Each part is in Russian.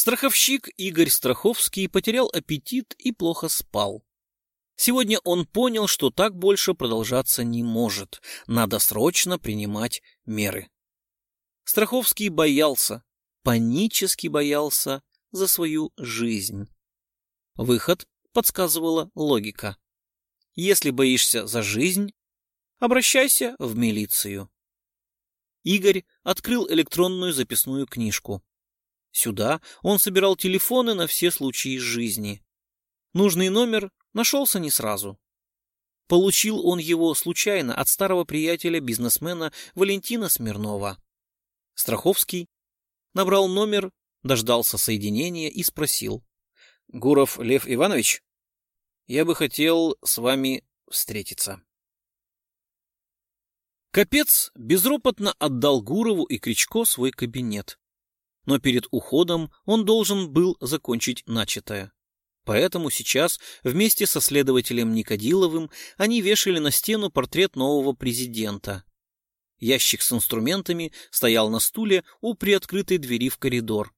Страховщик Игорь Страховский потерял аппетит и плохо спал. Сегодня он понял, что так больше продолжаться не может. Надо срочно принимать меры. Страховский боялся, панически боялся за свою жизнь. Выход подсказывала логика. Если боишься за жизнь, обращайся в милицию. Игорь открыл электронную записную книжку. Сюда он собирал телефоны на все случаи жизни. Нужный номер нашелся не сразу. Получил он его случайно от старого приятеля-бизнесмена Валентина Смирнова. Страховский набрал номер, дождался соединения и спросил. — Гуров Лев Иванович? Я бы хотел с вами встретиться. Капец безропотно отдал Гурову и Кричко свой кабинет. Но перед уходом он должен был закончить начатое. Поэтому сейчас вместе со следователем Никодиловым они вешали на стену портрет нового президента. Ящик с инструментами стоял на стуле у приоткрытой двери в коридор.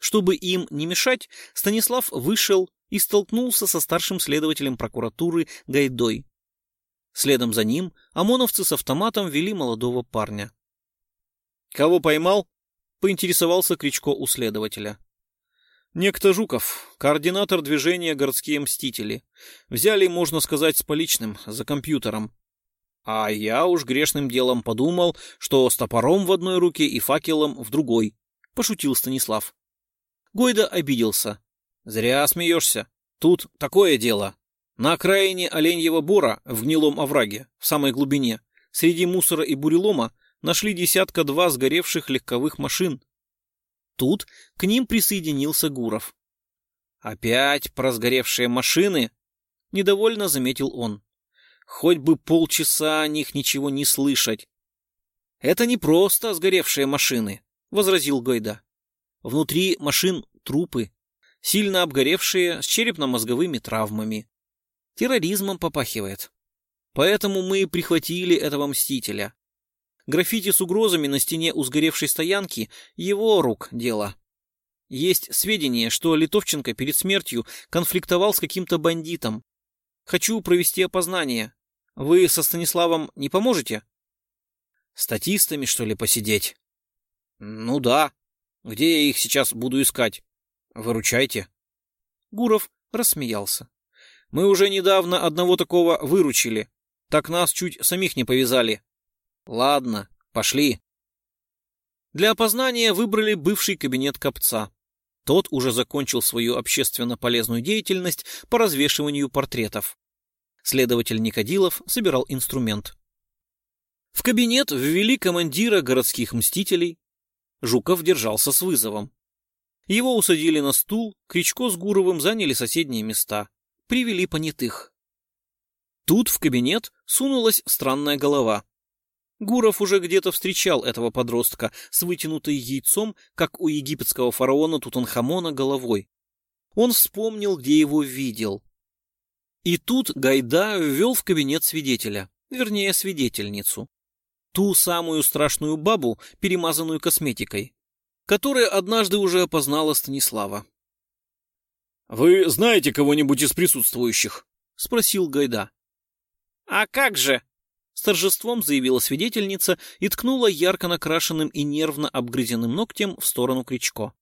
Чтобы им не мешать, Станислав вышел и столкнулся со старшим следователем прокуратуры Гайдой. Следом за ним ОМОНовцы с автоматом вели молодого парня. «Кого поймал?» — поинтересовался Кричко у следователя. Некто Жуков, координатор движения «Городские мстители». Взяли, можно сказать, с поличным, за компьютером. А я уж грешным делом подумал, что с топором в одной руке и факелом в другой, — пошутил Станислав. Гойда обиделся. Зря смеешься. Тут такое дело. На окраине Оленьего бора, в гнилом овраге, в самой глубине, среди мусора и бурелома, нашли десятка-два сгоревших легковых машин. Тут к ним присоединился Гуров. «Опять про сгоревшие машины?» — недовольно заметил он. «Хоть бы полчаса о них ничего не слышать». «Это не просто сгоревшие машины», — возразил Гойда. «Внутри машин трупы, сильно обгоревшие с черепно-мозговыми травмами. Терроризмом попахивает. Поэтому мы прихватили этого мстителя. Граффити с угрозами на стене у сгоревшей стоянки — его рук дело. Есть сведения, что Литовченко перед смертью конфликтовал с каким-то бандитом. Хочу провести опознание. Вы со Станиславом не поможете? Статистами, что ли, посидеть? Ну да. Где я их сейчас буду искать? Выручайте. Гуров рассмеялся. Мы уже недавно одного такого выручили. Так нас чуть самих не повязали. Ладно, пошли. Для опознания выбрали бывший кабинет копца. Тот уже закончил свою общественно полезную деятельность по развешиванию портретов. Следователь Никодилов собирал инструмент. В кабинет ввели командира городских мстителей. Жуков держался с вызовом. Его усадили на стул, Кричко с Гуровым заняли соседние места. Привели понятых. Тут в кабинет сунулась странная голова. Гуров уже где-то встречал этого подростка с вытянутой яйцом, как у египетского фараона Тутанхамона, головой. Он вспомнил, где его видел. И тут Гайда ввел в кабинет свидетеля, вернее, свидетельницу. Ту самую страшную бабу, перемазанную косметикой, которая однажды уже опознала Станислава. «Вы знаете кого-нибудь из присутствующих?» — спросил Гайда. «А как же?» С торжеством заявила свидетельница и ткнула ярко накрашенным и нервно обгрызенным ногтем в сторону Кричко.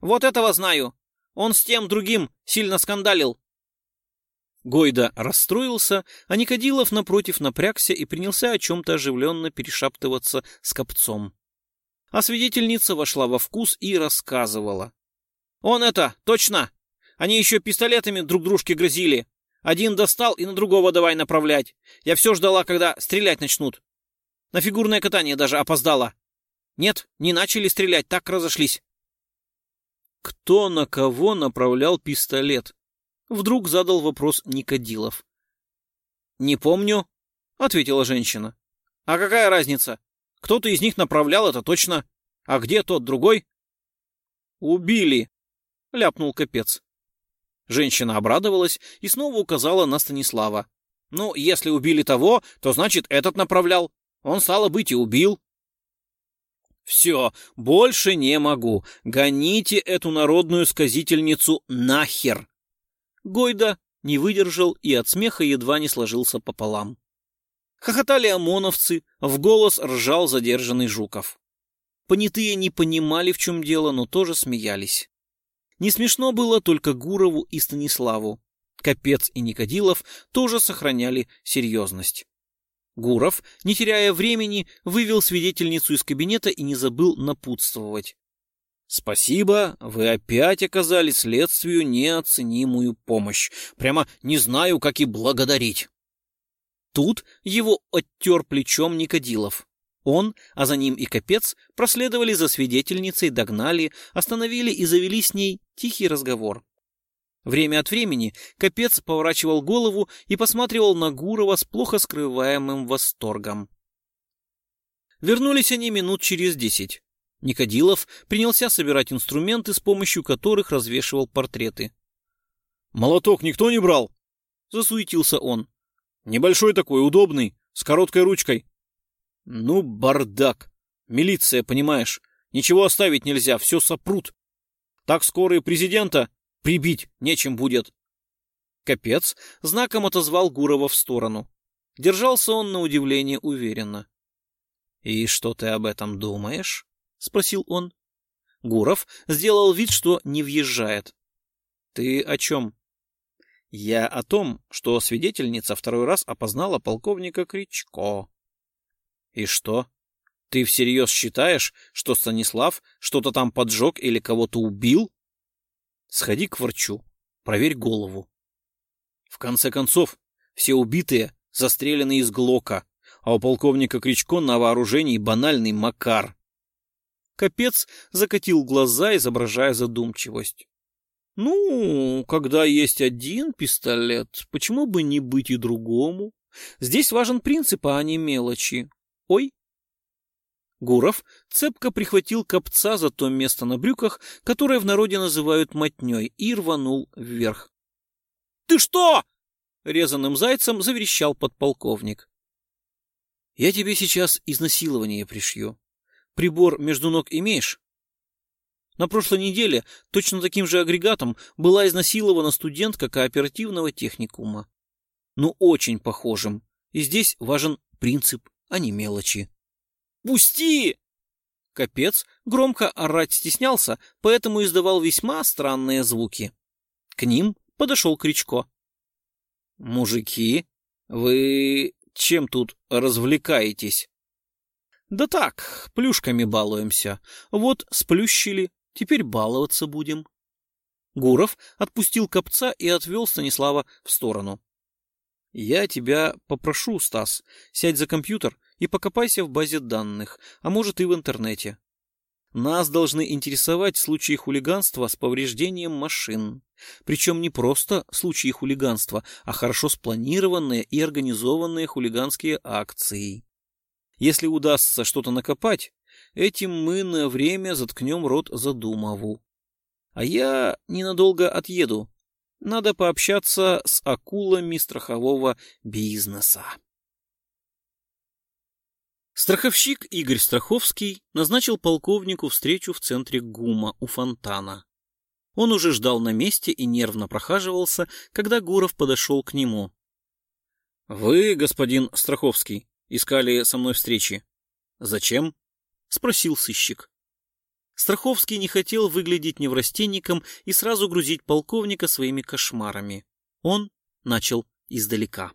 «Вот этого знаю! Он с тем другим сильно скандалил!» Гойда расстроился, а Никодилов напротив напрягся и принялся о чем-то оживленно перешаптываться с копцом. А свидетельница вошла во вкус и рассказывала. «Он это, точно! Они еще пистолетами друг дружке грозили. Один достал и на другого давай направлять. Я все ждала, когда стрелять начнут. На фигурное катание даже опоздала. Нет, не начали стрелять, так разошлись. Кто на кого направлял пистолет? Вдруг задал вопрос Никодилов. Не помню, ответила женщина. А какая разница? Кто-то из них направлял это точно. А где тот другой? Убили, ляпнул капец. Женщина обрадовалась и снова указала на Станислава. «Ну, если убили того, то значит этот направлял. Он, стало быть, и убил». Все, больше не могу. Гоните эту народную сказительницу нахер. Гойда не выдержал и от смеха едва не сложился пополам. Хохотали ОМОНовцы, в голос ржал задержанный Жуков. Понятые не понимали, в чем дело, но тоже смеялись. Не смешно было только Гурову и Станиславу. Капец и Никодилов тоже сохраняли серьезность. Гуров, не теряя времени, вывел свидетельницу из кабинета и не забыл напутствовать. «Спасибо, вы опять оказали следствию неоценимую помощь. Прямо не знаю, как и благодарить». Тут его оттер плечом Никодилов. Он, а за ним и Капец, проследовали за свидетельницей, догнали, остановили и завели с ней тихий разговор. Время от времени Капец поворачивал голову и посматривал на Гурова с плохо скрываемым восторгом. Вернулись они минут через десять. Никодилов принялся собирать инструменты, с помощью которых развешивал портреты. «Молоток никто не брал?» — засуетился он. «Небольшой такой, удобный, с короткой ручкой». «Ну, бардак! Милиция, понимаешь, ничего оставить нельзя, все сопрут. Так скоро и президента Прибить нечем будет. Капец знаком отозвал Гурова в сторону. Держался он на удивление уверенно. — И что ты об этом думаешь? — спросил он. Гуров сделал вид, что не въезжает. — Ты о чем? — Я о том, что свидетельница второй раз опознала полковника Кричко. — И что? Ты всерьез считаешь, что Станислав что-то там поджег или кого-то убил? Сходи к врачу, проверь голову. В конце концов, все убитые застрелены из Глока, а у полковника Кричко на вооружении банальный Макар. Капец закатил глаза, изображая задумчивость. Ну, когда есть один пистолет, почему бы не быть и другому? Здесь важен принцип, а не мелочи. Ой, Гуров цепко прихватил копца за то место на брюках, которое в народе называют мотней, и рванул вверх. — Ты что? — резаным зайцем заверещал подполковник. — Я тебе сейчас изнасилование пришью. Прибор между ног имеешь? На прошлой неделе точно таким же агрегатом была изнасилована студентка кооперативного техникума. Ну, очень похожим. И здесь важен принцип, а не мелочи. Пусти!» Капец громко орать стеснялся, поэтому издавал весьма странные звуки. К ним подошел Кричко. «Мужики, вы чем тут развлекаетесь?» «Да так, плюшками балуемся. Вот сплющили, теперь баловаться будем». Гуров отпустил копца и отвел Станислава в сторону. «Я тебя попрошу, Стас, сядь за компьютер и покопайся в базе данных, а может и в интернете. Нас должны интересовать случаи хулиганства с повреждением машин. Причем не просто случаи хулиганства, а хорошо спланированные и организованные хулиганские акции. Если удастся что-то накопать, этим мы на время заткнем рот Задумову. А я ненадолго отъеду. Надо пообщаться с акулами страхового бизнеса. Страховщик Игорь Страховский назначил полковнику встречу в центре ГУМа у фонтана. Он уже ждал на месте и нервно прохаживался, когда Гуров подошел к нему. — Вы, господин Страховский, искали со мной встречи. — Зачем? — спросил сыщик. Страховский не хотел выглядеть неврастенником и сразу грузить полковника своими кошмарами. Он начал издалека.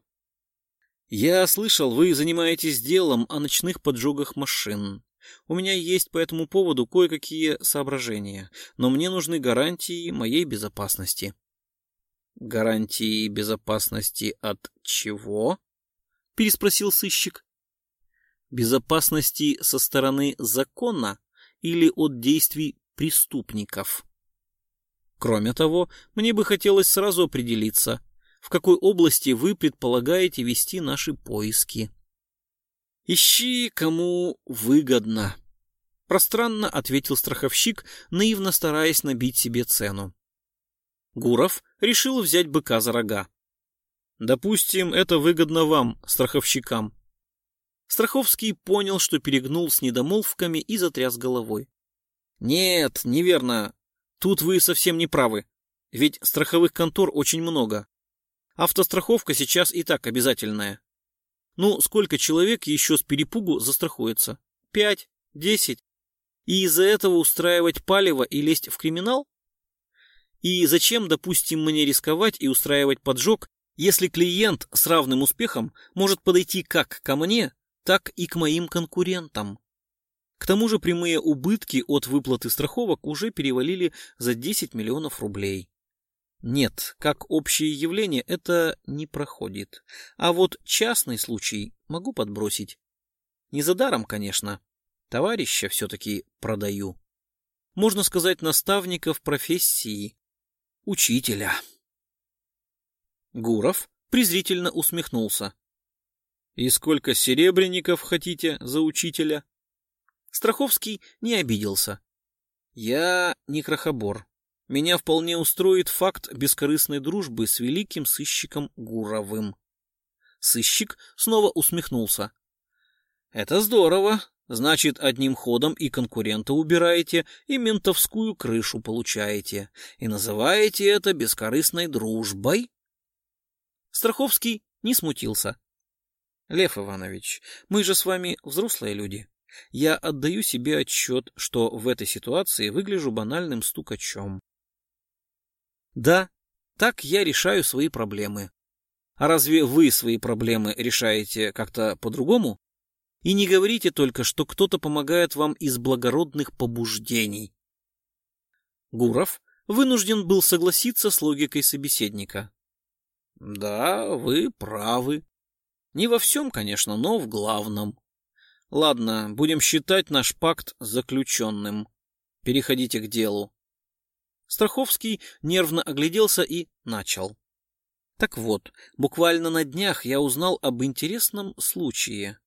«Я слышал, вы занимаетесь делом о ночных поджогах машин. У меня есть по этому поводу кое-какие соображения, но мне нужны гарантии моей безопасности». «Гарантии безопасности от чего?» — переспросил сыщик. «Безопасности со стороны закона или от действий преступников?» Кроме того, мне бы хотелось сразу определиться, в какой области вы предполагаете вести наши поиски. Ищи, кому выгодно. Пространно ответил страховщик, наивно стараясь набить себе цену. Гуров решил взять быка за рога. Допустим, это выгодно вам, страховщикам. Страховский понял, что перегнул с недомолвками и затряс головой. Нет, неверно. Тут вы совсем не правы. Ведь страховых контор очень много. Автостраховка сейчас и так обязательная. Ну, сколько человек еще с перепугу застрахуется? Пять? Десять? И из-за этого устраивать палево и лезть в криминал? И зачем, допустим, мне рисковать и устраивать поджог, если клиент с равным успехом может подойти как ко мне, так и к моим конкурентам? К тому же прямые убытки от выплаты страховок уже перевалили за 10 миллионов рублей. Нет, как общее явление это не проходит. А вот частный случай могу подбросить. Не за даром, конечно. Товарища все-таки продаю. Можно сказать, наставника в профессии. Учителя. Гуров презрительно усмехнулся. «И сколько серебряников хотите за учителя?» Страховский не обиделся. «Я не крохобор. Меня вполне устроит факт бескорыстной дружбы с великим сыщиком Гуровым». Сыщик снова усмехнулся. «Это здорово. Значит, одним ходом и конкурента убираете, и ментовскую крышу получаете. И называете это бескорыстной дружбой?» Страховский не смутился. «Лев Иванович, мы же с вами взрослые люди. Я отдаю себе отчет, что в этой ситуации выгляжу банальным стукачом. Да, так я решаю свои проблемы. А разве вы свои проблемы решаете как-то по-другому? И не говорите только, что кто-то помогает вам из благородных побуждений. Гуров вынужден был согласиться с логикой собеседника. Да, вы правы. Не во всем, конечно, но в главном. Ладно, будем считать наш пакт заключенным. Переходите к делу. Страховский нервно огляделся и начал. Так вот, буквально на днях я узнал об интересном случае.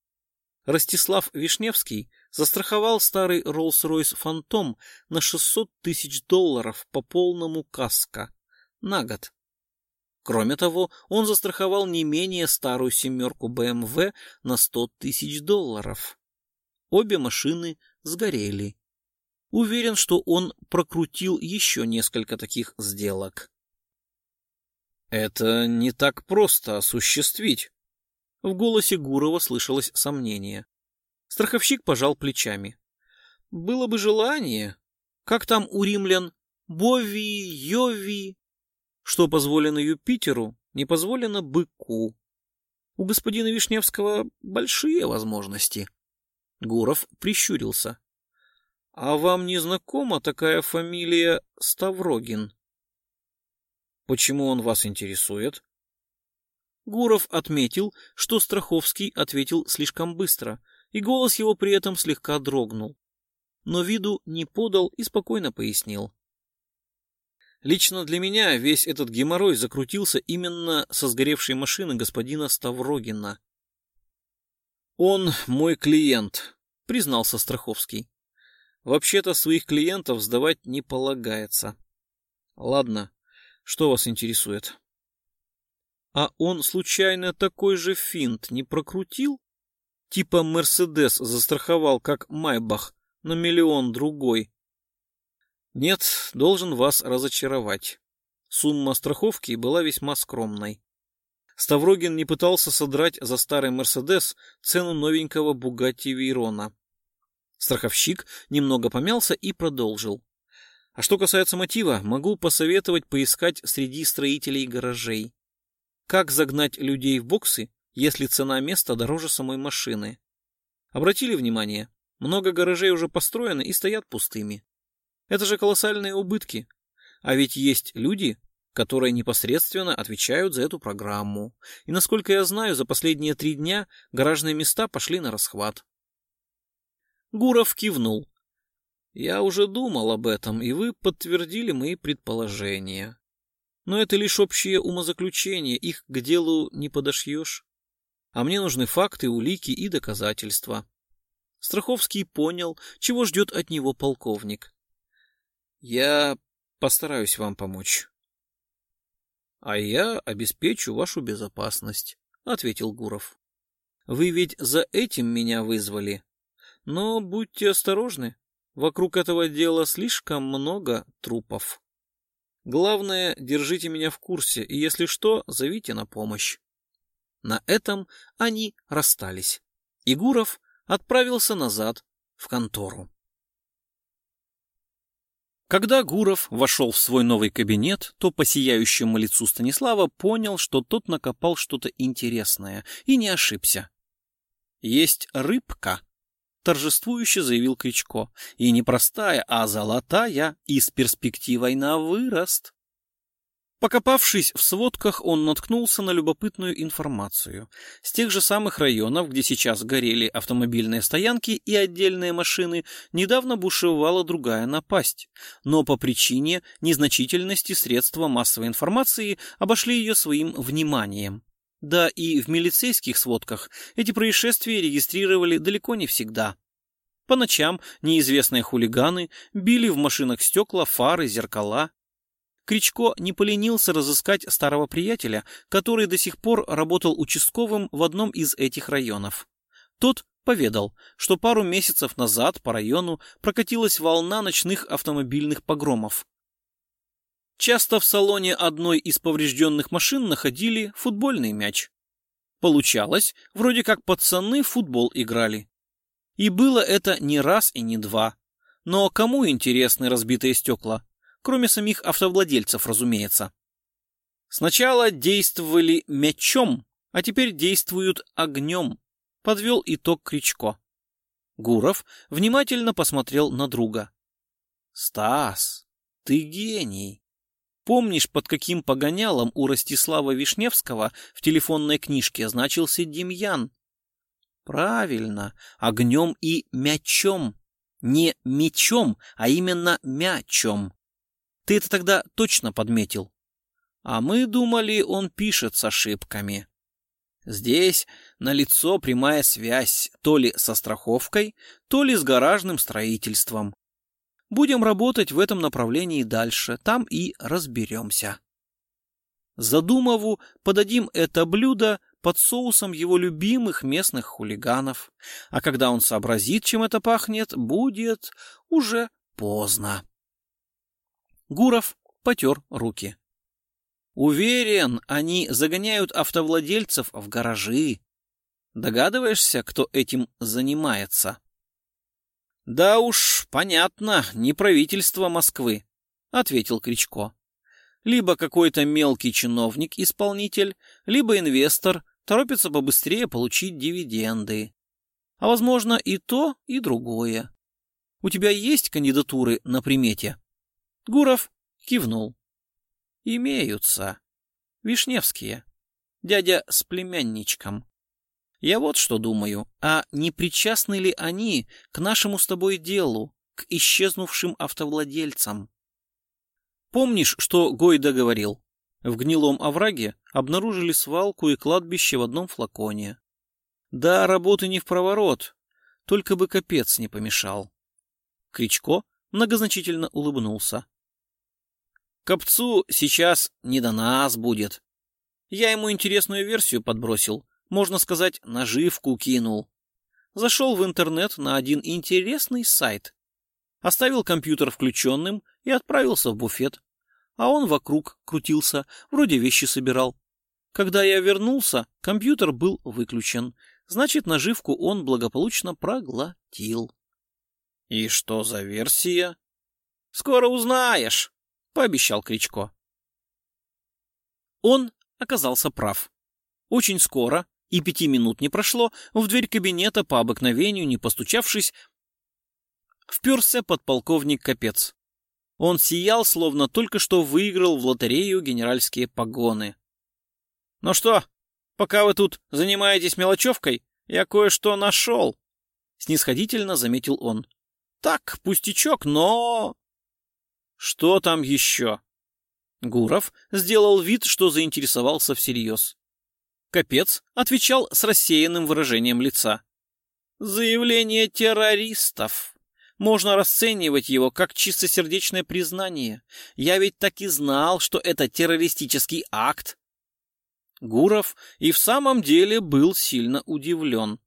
Ростислав Вишневский застраховал старый Rolls-Royce Phantom на 600 тысяч долларов по полному каско на год. Кроме того, он застраховал не менее старую семерку BMW на 100 тысяч долларов. Обе машины сгорели. Уверен, что он прокрутил еще несколько таких сделок. «Это не так просто осуществить», — в голосе Гурова слышалось сомнение. Страховщик пожал плечами. «Было бы желание. Как там у римлян? Бови, Йови, что позволено Юпитеру, не позволено быку. У господина Вишневского большие возможности. Гуров прищурился. — А вам не знакома такая фамилия Ставрогин? — Почему он вас интересует? Гуров отметил, что Страховский ответил слишком быстро, и голос его при этом слегка дрогнул. Но виду не подал и спокойно пояснил. Лично для меня весь этот геморрой закрутился именно со сгоревшей машины господина Ставрогина. «Он мой клиент», — признался Страховский. «Вообще-то своих клиентов сдавать не полагается. Ладно, что вас интересует?» «А он случайно такой же финт не прокрутил? Типа Мерседес застраховал, как Майбах, на миллион другой, нет, должен вас разочаровать. Сумма страховки была весьма скромной. Ставрогин не пытался содрать за старый «Мерседес» цену новенького «Бугатти Вейрона». Страховщик немного помялся и продолжил. А что касается мотива, могу посоветовать поискать среди строителей гаражей. Как загнать людей в боксы, если цена места дороже самой машины? Обратили внимание, много гаражей уже построены и стоят пустыми. Это же колоссальные убытки. А ведь есть люди, которые непосредственно отвечают за эту программу. И, насколько я знаю, за последние три дня гаражные места пошли на расхват. Гуров кивнул. Я уже думал об этом, и вы подтвердили мои предположения. Но это лишь общее умозаключение, их к делу не подошьешь. А мне нужны факты, улики и доказательства. Страховский понял, чего ждет от него полковник. Я постараюсь вам помочь. — А я обеспечу вашу безопасность, — ответил Гуров. Вы ведь за этим меня вызвали. Но будьте осторожны, вокруг этого дела слишком много трупов. Главное, держите меня в курсе, и если что, зовите на помощь. На этом они расстались. Игуров отправился назад в контору. Когда Гуров вошел в свой новый кабинет, то по сияющему лицу Станислава понял, что тот накопал что-то интересное, и не ошибся. «Есть рыбка», — торжествующе заявил Кричко, — «и не простая, а золотая, и с перспективой на вырост». Покопавшись в сводках, он наткнулся на любопытную информацию. С тех же самых районов, где сейчас горели автомобильные стоянки и отдельные машины, недавно бушевала другая напасть. Но по причине незначительности средства массовой информации обошли ее своим вниманием. Да и в милицейских сводках эти происшествия регистрировали далеко не всегда. По ночам неизвестные хулиганы били в машинах стекла, фары, зеркала, Кричко не поленился разыскать старого приятеля, который до сих пор работал участковым в одном из этих районов. Тот поведал, что пару месяцев назад по району прокатилась волна ночных автомобильных погромов. Часто в салоне одной из поврежденных машин находили футбольный мяч. Получалось, вроде как пацаны в футбол играли. И было это не раз и не два. Но кому интересны разбитые стекла? кроме самих автовладельцев, разумеется. Сначала действовали мечом, а теперь действуют огнем, подвел итог Кричко. Гуров внимательно посмотрел на друга. «Стас, ты гений!» Помнишь, под каким погонялом у Ростислава Вишневского в телефонной книжке значился Демьян? Правильно, огнем и мячом. Не мечом, а именно мячом. Ты это тогда точно подметил. А мы думали, он пишет с ошибками. Здесь налицо прямая связь то ли со страховкой, то ли с гаражным строительством. Будем работать в этом направлении дальше, там и разберемся. Задумову подадим это блюдо под соусом его любимых местных хулиганов. А когда он сообразит, чем это пахнет, будет уже поздно. Гуров потер руки. Уверен, они загоняют автовладельцев в гаражи. Догадываешься, кто этим занимается? Да уж, понятно, не правительство Москвы, ответил Кричко. Либо какой-то мелкий чиновник-исполнитель, либо инвестор торопится побыстрее получить дивиденды. А возможно и то, и другое. У тебя есть кандидатуры на примете? Гуров кивнул. Имеются. Вишневские. Дядя с племянничком. Я вот что думаю, а не причастны ли они к нашему с тобой делу, к исчезнувшим автовладельцам? Помнишь, что Гойда говорил? В гнилом овраге обнаружили свалку и кладбище в одном флаконе. Да, работы не в проворот, только бы капец не помешал. Кричко многозначительно улыбнулся. Копцу сейчас не до нас будет. Я ему интересную версию подбросил, можно сказать, наживку кинул. Зашел в интернет на один интересный сайт. Оставил компьютер включенным и отправился в буфет. А он вокруг крутился, вроде вещи собирал. Когда я вернулся, компьютер был выключен. Значит, наживку он благополучно проглотил. И что за версия? Скоро узнаешь пообещал Кричко. Он оказался прав. Очень скоро, и пяти минут не прошло, в дверь кабинета, по обыкновению не постучавшись, вперся подполковник Капец. Он сиял, словно только что выиграл в лотерею генеральские погоны. «Ну что, пока вы тут занимаетесь мелочевкой, я кое-что нашел», — снисходительно заметил он. «Так, пустячок, но...» Что там еще? Гуров сделал вид, что заинтересовался всерьез. Капец отвечал с рассеянным выражением лица. Заявление террористов. Можно расценивать его как чистосердечное признание. Я ведь так и знал, что это террористический акт. Гуров и в самом деле был сильно удивлен.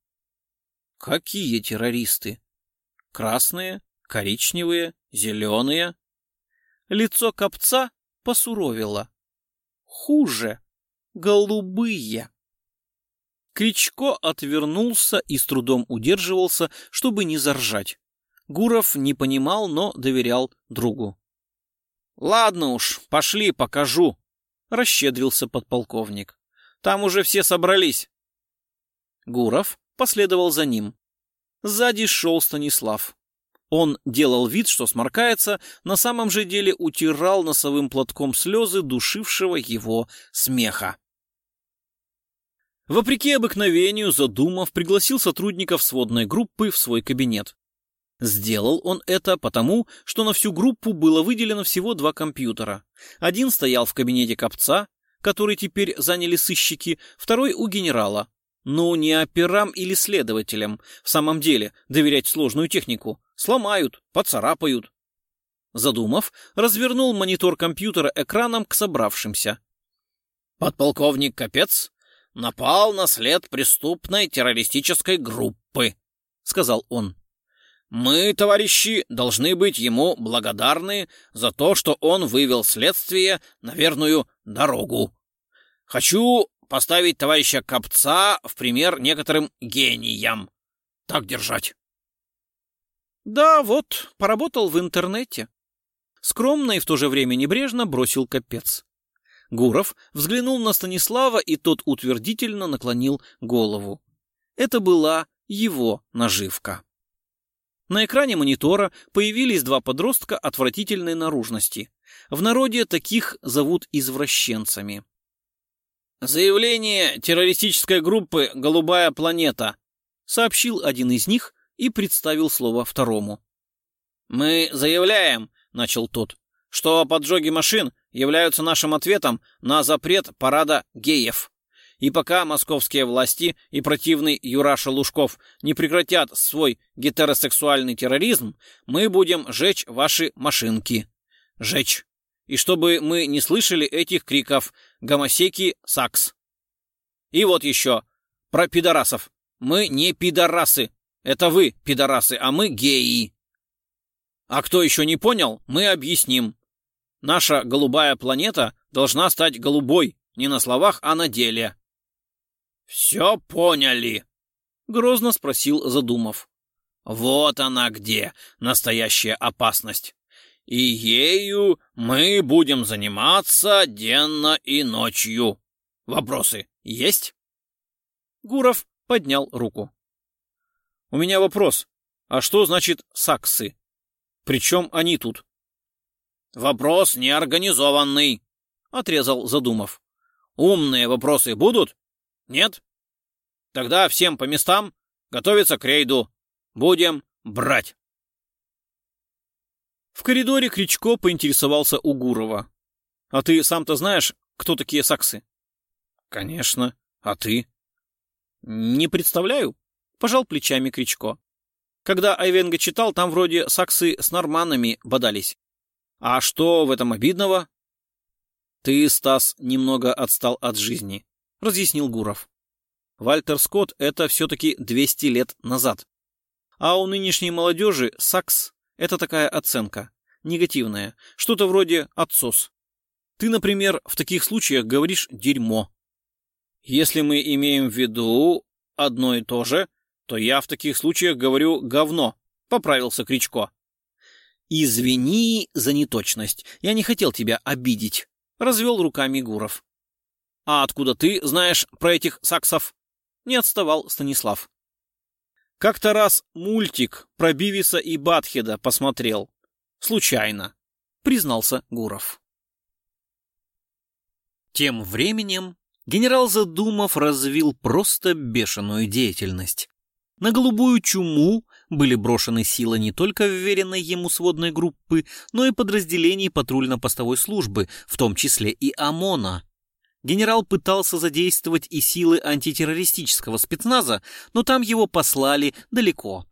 Какие террористы? Красные, коричневые, зеленые? Лицо копца посуровило. Хуже. Голубые. Кричко отвернулся и с трудом удерживался, чтобы не заржать. Гуров не понимал, но доверял другу. «Ладно уж, пошли, покажу», — расщедрился подполковник. «Там уже все собрались». Гуров последовал за ним. Сзади шел Станислав. Он делал вид, что сморкается, на самом же деле утирал носовым платком слезы душившего его смеха. Вопреки обыкновению, Задумав пригласил сотрудников сводной группы в свой кабинет. Сделал он это потому, что на всю группу было выделено всего два компьютера. Один стоял в кабинете Копца, который теперь заняли сыщики, второй у генерала. Ну, не операм или следователям, в самом деле, доверять сложную технику. Сломают, поцарапают. Задумав, развернул монитор компьютера экраном к собравшимся. Подполковник Капец напал на след преступной террористической группы, сказал он. Мы, товарищи, должны быть ему благодарны за то, что он вывел следствие на верную дорогу. Хочу поставить товарища Копца в пример некоторым гениям. Так держать. Да, вот, поработал в интернете. Скромно и в то же время небрежно бросил капец. Гуров взглянул на Станислава, и тот утвердительно наклонил голову. Это была его наживка. На экране монитора появились два подростка отвратительной наружности. В народе таких зовут извращенцами. «Заявление террористической группы «Голубая планета», — сообщил один из них и представил слово второму. «Мы заявляем», — начал тот, — «что поджоги машин являются нашим ответом на запрет парада геев. И пока московские власти и противный Юраша Лужков не прекратят свой гетеросексуальный терроризм, мы будем жечь ваши машинки. Жечь. И чтобы мы не слышали этих криков «Гомосеки, сакс». И вот еще. Про пидорасов. Мы не пидорасы. Это вы, пидорасы, а мы геи. А кто еще не понял, мы объясним. Наша голубая планета должна стать голубой, не на словах, а на деле. «Все поняли?» — грозно спросил Задумов. «Вот она где, настоящая опасность. И ею мы будем заниматься денно и ночью. Вопросы есть?» Гуров поднял руку. У меня вопрос. А что значит саксы? Причем они тут? Вопрос неорганизованный, отрезал Задумов. Умные вопросы будут? Нет? Тогда всем по местам готовиться к рейду. Будем брать. В коридоре Кричко поинтересовался у Гурова. «А ты сам-то знаешь, кто такие саксы?» «Конечно. А ты?» «Не представляю пожал плечами Кричко. Когда Айвенга читал, там вроде саксы с норманами бодались. А что в этом обидного? Ты, Стас, немного отстал от жизни, разъяснил Гуров. Вальтер Скотт — это все-таки 200 лет назад. А у нынешней молодежи сакс — это такая оценка, негативная, что-то вроде отсос. Ты, например, в таких случаях говоришь «дерьмо». Если мы имеем в виду одно и то же, то я в таких случаях говорю «говно», — поправился Кричко. «Извини за неточность. Я не хотел тебя обидеть», — развел руками Гуров. «А откуда ты знаешь про этих саксов?» — не отставал Станислав. «Как-то раз мультик про Бивиса и Батхеда посмотрел. Случайно», — признался Гуров. Тем временем генерал Задумов развил просто бешеную деятельность. На голубую чуму были брошены силы не только вверенной ему сводной группы, но и подразделений патрульно-постовой службы, в том числе и ОМОНа. Генерал пытался задействовать и силы антитеррористического спецназа, но там его послали далеко.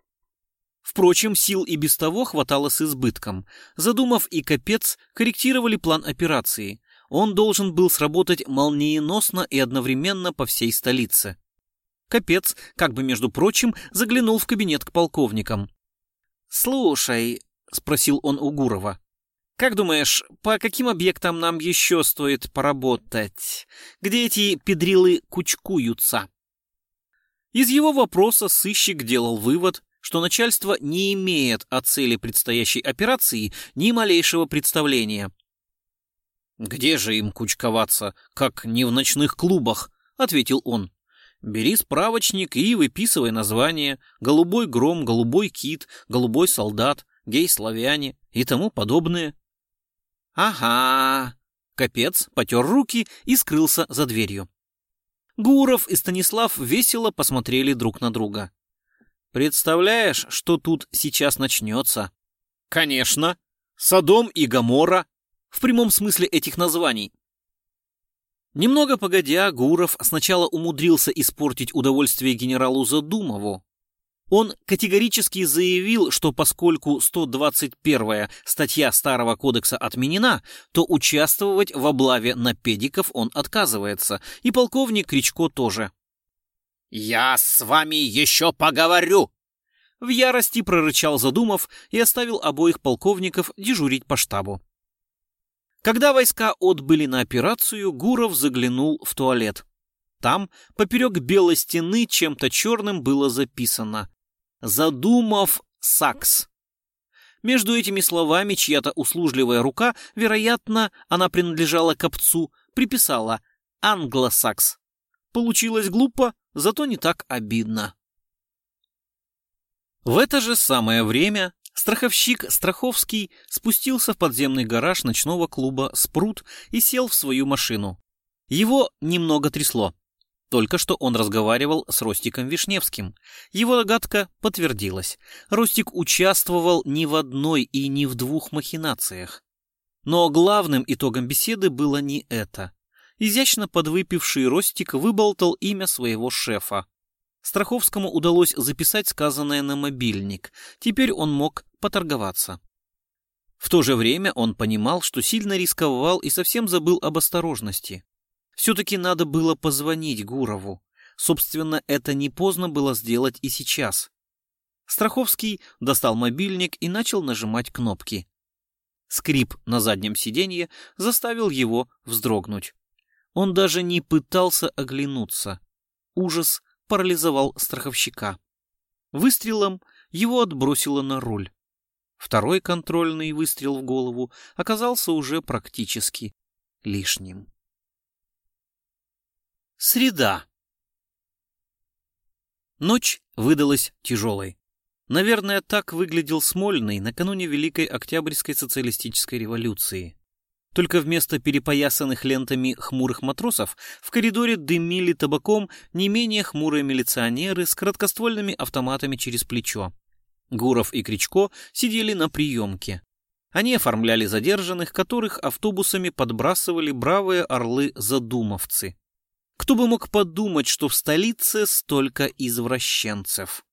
Впрочем, сил и без того хватало с избытком. Задумав и Капец корректировали план операции. он должен был сработать молниеносно и одновременно по всей столице. Капец, как бы, между прочим, заглянул в кабинет к полковникам. «Слушай», — спросил он у Гурова, — «как думаешь, по каким объектам нам еще стоит поработать? Где эти педрилы кучкуются?» Из его вопроса сыщик делал вывод, что начальство не имеет о цели предстоящей операции ни малейшего представления. «Где же им кучковаться, как не в ночных клубах?» — ответил он. «Бери справочник и выписывай названия «Голубой гром», «Голубой кит», «Голубой солдат», «Гей-славяне» и тому подобное». «Ага». Капец потер руки и скрылся за дверью. Гуров и Станислав весело посмотрели друг на друга. «Представляешь, что тут сейчас начнется?» «Конечно! Содом и Гамора в прямом смысле этих названий. Немного погодя, Гуров сначала умудрился испортить удовольствие генералу Задумову. Он категорически заявил, что поскольку 121-я статья Старого кодекса отменена, то участвовать в облаве на педиков он отказывается, и полковник Кричко тоже. «Я с вами еще поговорю!» В ярости прорычал Задумов и оставил обоих полковников дежурить по штабу. Когда войска отбыли на операцию, Гуров заглянул в туалет. Там, поперек белой стены, чем-то черным было записано «Задумав Сакс». Между этими словами чья-то услужливая рука, вероятно, она принадлежала копцу, приписала «Англосакс». Получилось глупо, зато не так обидно. В это же самое время Страховщик Страховский спустился в подземный гараж ночного клуба «Спрут» и сел в свою машину. Его немного трясло. Только что он разговаривал с Ростиком Вишневским. Его догадка подтвердилась. Ростик участвовал ни в одной и ни в двух махинациях. Но главным итогом беседы было не это. Изящно подвыпивший Ростик выболтал имя своего шефа. Страховскому удалось записать сказанное на мобильник. Теперь он мог поторговаться. В то же время он понимал, что сильно рисковал и совсем забыл об осторожности. Все-таки надо было позвонить Гурову. Собственно, это не поздно было сделать и сейчас. Страховский достал мобильник и начал нажимать кнопки. Скрип на заднем сиденье заставил его вздрогнуть. Он даже не пытался оглянуться. Ужас парализовал страховщика. Выстрелом его отбросило на руль. Второй контрольный выстрел в голову оказался уже практически лишним. Среда. Ночь выдалась тяжелой. Наверное, так выглядел Смольный накануне Великой Октябрьской социалистической революции. Только вместо перепоясанных лентами хмурых матросов в коридоре дымили табаком не менее хмурые милиционеры с краткоствольными автоматами через плечо. Гуров и Кричко сидели на приемке. Они оформляли задержанных, которых автобусами подбрасывали бравые орлы-задумовцы. Кто бы мог подумать, что в столице столько извращенцев.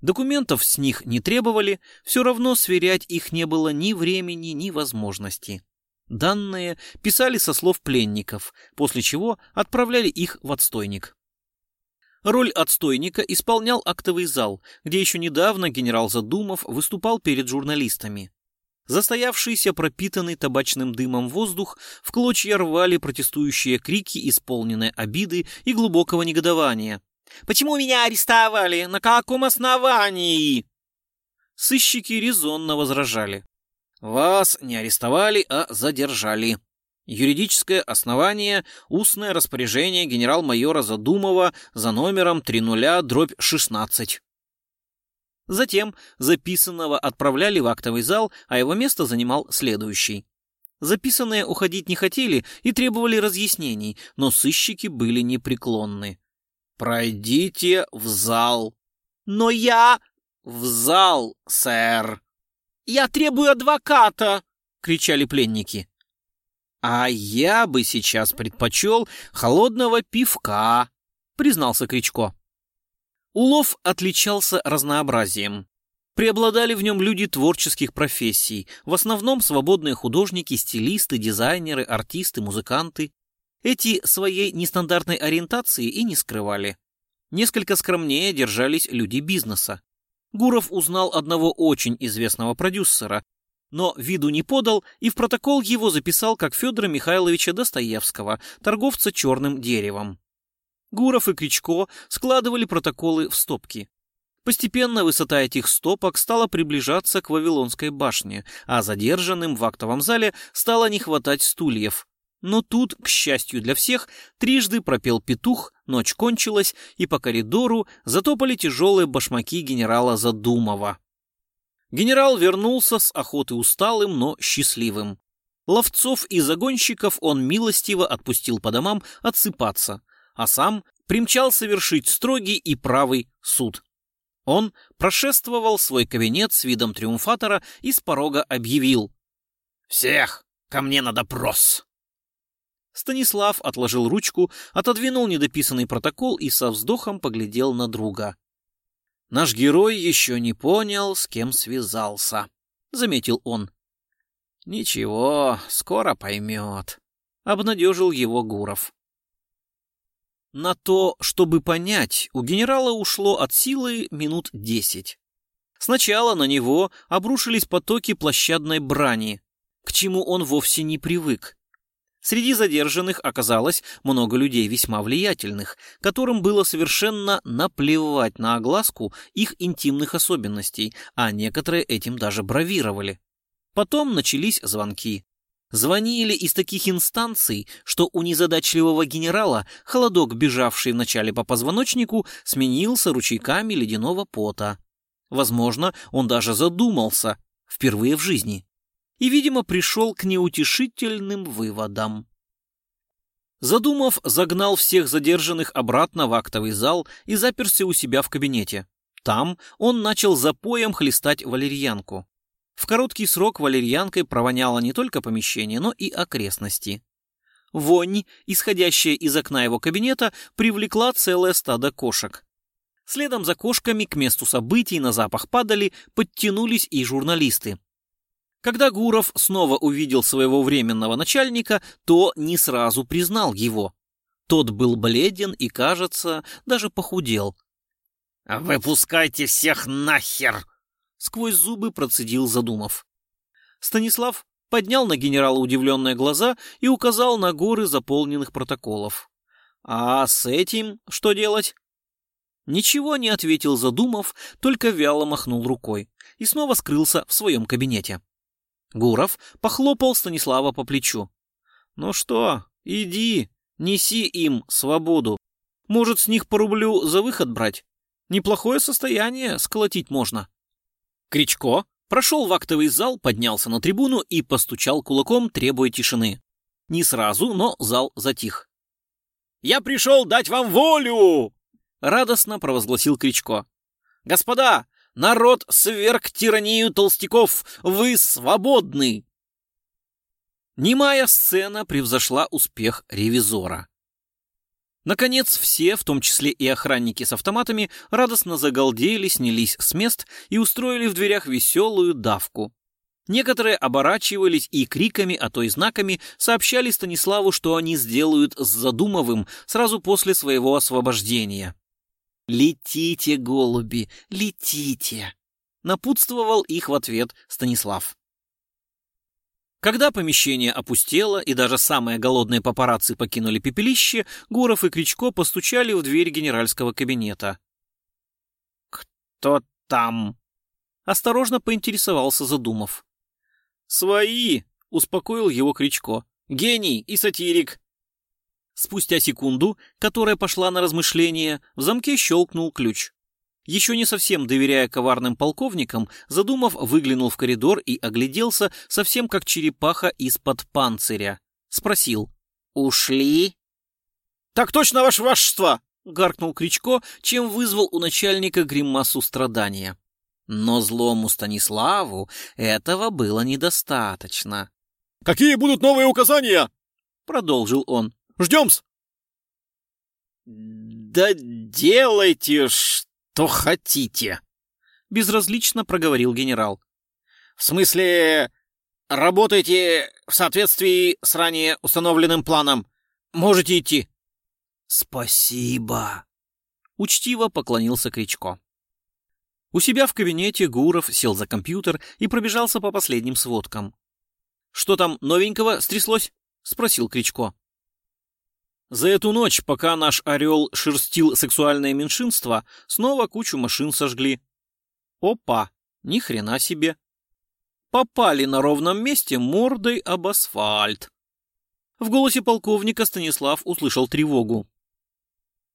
Документов с них не требовали, все равно сверять их не было ни времени, ни возможности. Данные писали со слов пленников, после чего отправляли их в отстойник. Роль отстойника исполнял актовый зал, где еще недавно генерал Задумов выступал перед журналистами. Застоявшийся пропитанный табачным дымом воздух в клочья рвали протестующие крики, исполненные обиды и глубокого негодования. «Почему меня арестовали? На каком основании?» Сыщики резонно возражали. Вас не арестовали, а задержали. Юридическое основание – устное распоряжение генерал-майора Задумова за номером 30-16. Затем записанного отправляли в актовый зал, а его место занимал следующий. Записанные уходить не хотели и требовали разъяснений, но сыщики были непреклонны. «Пройдите в зал». «Но я...» «В зал, сэр», «Я требую адвоката!» — кричали пленники. «А я бы сейчас предпочел холодного пивка», — признался Кричко. Улов отличался разнообразием. Преобладали в нем люди творческих профессий, в основном свободные художники, стилисты, дизайнеры, артисты, музыканты. Эти своей нестандартной ориентации и не скрывали. Несколько скромнее держались люди бизнеса. Гуров узнал одного очень известного продюсера, но виду не подал и в протокол его записал как Федора Михайловича Достоевского, торговца черным деревом. Гуров и Кричко складывали протоколы в стопки. Постепенно высота этих стопок стала приближаться к Вавилонской башне, а задержанным в актовом зале стало не хватать стульев. Но тут, к счастью для всех, трижды пропел петух, ночь кончилась, и по коридору затопали тяжелые башмаки генерала Задумова. Генерал вернулся с охоты усталым, но счастливым. Ловцов и загонщиков он милостиво отпустил по домам отсыпаться, а сам примчал совершить строгий и правый суд. Он прошествовал свой кабинет с видом триумфатора и с порога объявил «Всех ко мне на допрос!» Станислав отложил ручку, отодвинул недописанный протокол и со вздохом поглядел на друга. «Наш герой еще не понял, с кем связался», — заметил он. «Ничего, скоро поймет», — обнадежил его Гуров. На то, чтобы понять, у генерала ушло от силы минут десять. Сначала на него обрушились потоки площадной брани, к чему он вовсе не привык. Среди задержанных оказалось много людей весьма влиятельных, которым было совершенно наплевать на огласку их интимных особенностей, а некоторые этим даже бравировали. Потом начались звонки. Звонили из таких инстанций, что у незадачливого генерала холодок, бежавший вначале по позвоночнику, сменился ручейками ледяного пота. Возможно, он даже задумался, впервые в жизни и, видимо, пришел к неутешительным выводам. Задумав, загнал всех задержанных обратно в актовый зал и заперся у себя в кабинете. Там он начал запоем хлестать валерьянку. В короткий срок валерьянкой провоняло не только помещение, но и окрестности. Вонь, исходящая из окна его кабинета, привлекла целое стадо кошек. Следом за кошками к месту событий на запах падали, подтянулись и журналисты. Когда Гуров снова увидел своего временного начальника, то не сразу признал его. Тот был бледен и, кажется, даже похудел. «Выпускайте всех нахер!» — сквозь зубы процедил Задумов. Станислав поднял на генерала удивленные глаза и указал на горы заполненных протоколов. «А с этим что делать?» Ничего не ответил Задумов, только вяло махнул рукой и снова скрылся в своем кабинете. Гуров похлопал Станислава по плечу. «Ну что, иди, неси им свободу. Может, с них по рублю за выход брать? Неплохое состояние сколотить можно». Кричко прошел в актовый зал, поднялся на трибуну и постучал кулаком, требуя тишины. Не сразу, но зал затих. «Я пришел дать вам волю!» — радостно провозгласил Кричко. «Господа, Народ сверг тиранию толстяков! Вы свободны!» Немая сцена превзошла успех ревизора. Наконец все, в том числе и охранники с автоматами, радостно загалдели, снялись с мест и устроили в дверях веселую давку. Некоторые оборачивались и криками, а то и знаками сообщали Станиславу, что они сделают с Задумовым сразу после своего освобождения. «Летите, голуби, летите!» — напутствовал их в ответ Станислав. Когда помещение опустело и даже самые голодные папарацци покинули пепелище, Гуров и Кричко постучали в дверь генеральского кабинета. «Кто там?» — осторожно поинтересовался Задумов. «Свои!» — успокоил его Кричко. «Гений и сатирик. Спустя секунду, которая пошла на размышление, в замке щелкнул ключ. Еще не совсем доверяя коварным полковникам, Задумав выглянул в коридор и огляделся совсем как черепаха из-под панциря. Спросил. «Ушли?» «Так точно, ваше вашество!» — гаркнул Кричко, чем вызвал у начальника гримасу страдания. Но злому Станиславу этого было недостаточно. «Какие будут новые указания?» — продолжил он. Ждем-с!» «Да делайте, что хотите!» безразлично проговорил генерал. В смысле, работайте в соответствии с ранее установленным планом. Можете идти. Спасибо. Учтиво поклонился Кричко. У себя в кабинете Гуров сел за компьютер и пробежался по последним сводкам. «Что там новенького стряслось?» — спросил Кричко. За эту ночь, пока наш орел шерстил сексуальное меньшинство, снова кучу машин сожгли. Опа, ни хрена себе. Попали на ровном месте мордой об асфальт. В голосе полковника Станислав услышал тревогу.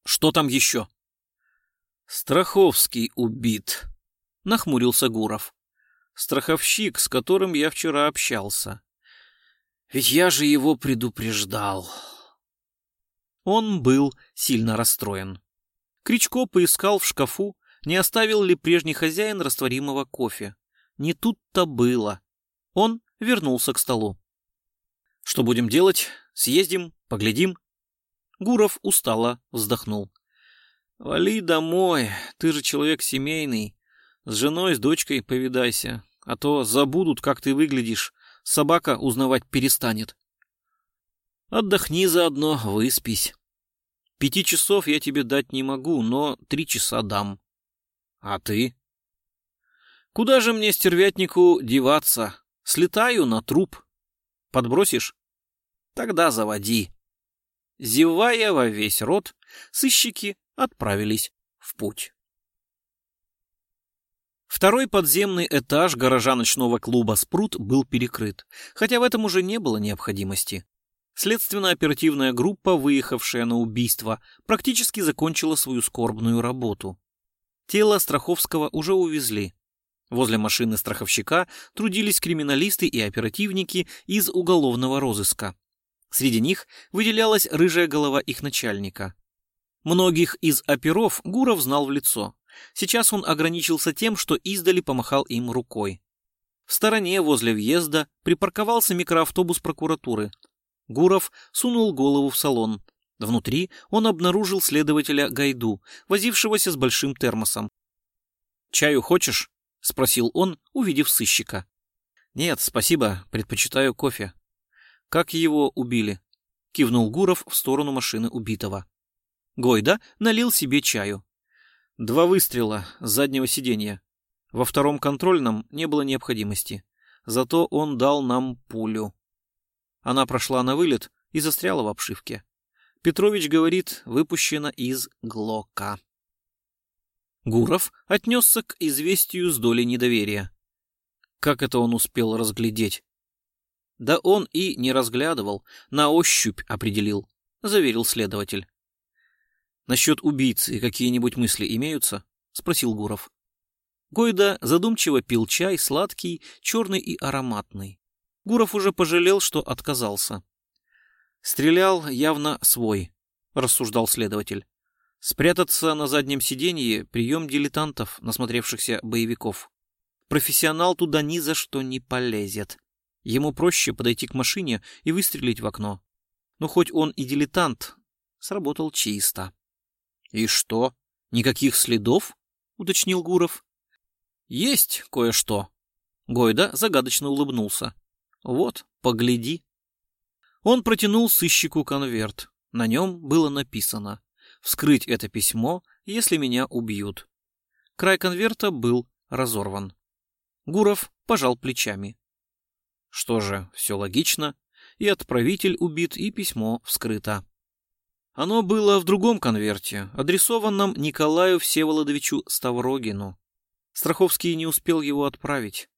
Что там еще? Страховский убит, нахмурился Гуров. Страховщик, с которым я вчера общался. Ведь я же его предупреждал. Он был сильно расстроен. Кричко поискал в шкафу, не оставил ли прежний хозяин растворимого кофе. Не тут-то было. Он вернулся к столу. «Что будем делать? Съездим? Поглядим?» Гуров устало вздохнул. «Вали домой, ты же человек семейный. С женой, с дочкой повидайся, а то забудут, как ты выглядишь. Собака узнавать перестанет». «Отдохни заодно, выспись. Пяти часов я тебе дать не могу, но три часа дам. А ты?» «Куда же мне, стервятнику, деваться? Слетаю на труп. Подбросишь? Тогда заводи». Зевая во весь рот, сыщики отправились в путь. Второй подземный этаж гаража ночного клуба «Спрут» был перекрыт, хотя в этом уже не было необходимости. Следственно-оперативная группа, выехавшая на убийство, практически закончила свою скорбную работу. Тело Страховского уже увезли. Возле машины страховщика трудились криминалисты и оперативники из уголовного розыска. Среди них выделялась рыжая голова их начальника. Многих из оперов Гуров знал в лицо. Сейчас он ограничился тем, что издали помахал им рукой. В стороне, возле въезда, припарковался микроавтобус прокуратуры. Гуров сунул голову в салон. Внутри он обнаружил следователя Гайду, возившегося с большим термосом. «Чаю хочешь?» — спросил он, увидев сыщика. «Нет, спасибо, предпочитаю кофе». «Как его убили?» — кивнул Гуров в сторону машины убитого. Гойда налил себе чаю. Два выстрела с заднего сиденья. Во втором контрольном не было необходимости. Зато он дал нам пулю. Она прошла на вылет и застряла в обшивке. Петрович говорит, выпущена из Глока. Гуров отнесся к известию с долей недоверия. Как это он успел разглядеть? Да он и не разглядывал, на ощупь определил, заверил следователь. Насчет убийцы какие-нибудь мысли имеются? Спросил Гуров. Гойда задумчиво пил чай, сладкий, черный и ароматный. Гуров уже пожалел, что отказался. Стрелял явно свой, рассуждал следователь. Спрятаться на заднем сиденье — прием дилетантов, насмотревшихся боевиков. Профессионал туда ни за что не полезет. Ему проще подойти к машине и выстрелить в окно. Но хоть он и дилетант, сработал чисто. «И что? Никаких следов?» — уточнил Гуров. «Есть кое-что». Гойда загадочно улыбнулся. «Вот, погляди». Он протянул сыщику конверт. На нем было написано «Вскрыть это письмо, если меня убьют». Край конверта был разорван. Гуров пожал плечами. Что же, все логично. И отправитель убит, и письмо вскрыто. Оно было в другом конверте, адресованном Николаю Всеволодовичу Ставрогину. Страховский не успел его отправить.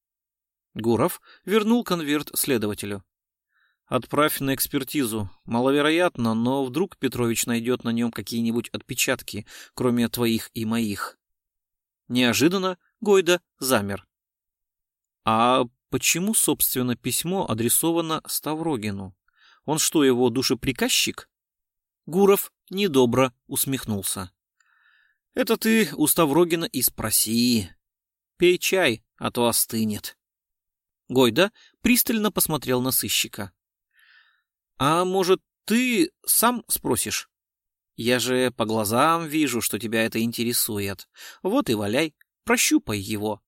Гуров вернул конверт следователю. «Отправь на экспертизу. Маловероятно, но вдруг Петрович найдет на нем какие-нибудь отпечатки, кроме твоих и моих». Неожиданно Гойда замер. «А почему, собственно, письмо адресовано Ставрогину? Он что, его душеприказчик?» Гуров недобро усмехнулся. «Это ты у Ставрогина и спроси. Пей чай, а то остынет». Гойда пристально посмотрел на сыщика. «А может, ты сам спросишь? Я же по глазам вижу, что тебя это интересует. Вот и валяй, Прощупай его.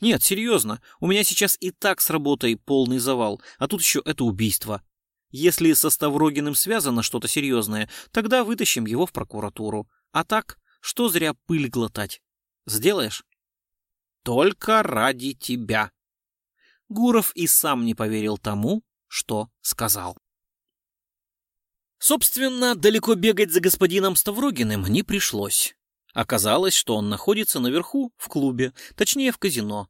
Нет, серьезно, у меня сейчас и так с работой полный завал, а тут еще это убийство. Если со Ставрогиным связано что-то серьезное, тогда вытащим его в прокуратуру. А так, что зря пыль глотать? Сделаешь? Только ради тебя. Гуров и сам не поверил тому, что сказал. Собственно, далеко бегать за господином Ставрогиным не пришлось. Оказалось, что он находится наверху, в клубе, точнее в казино.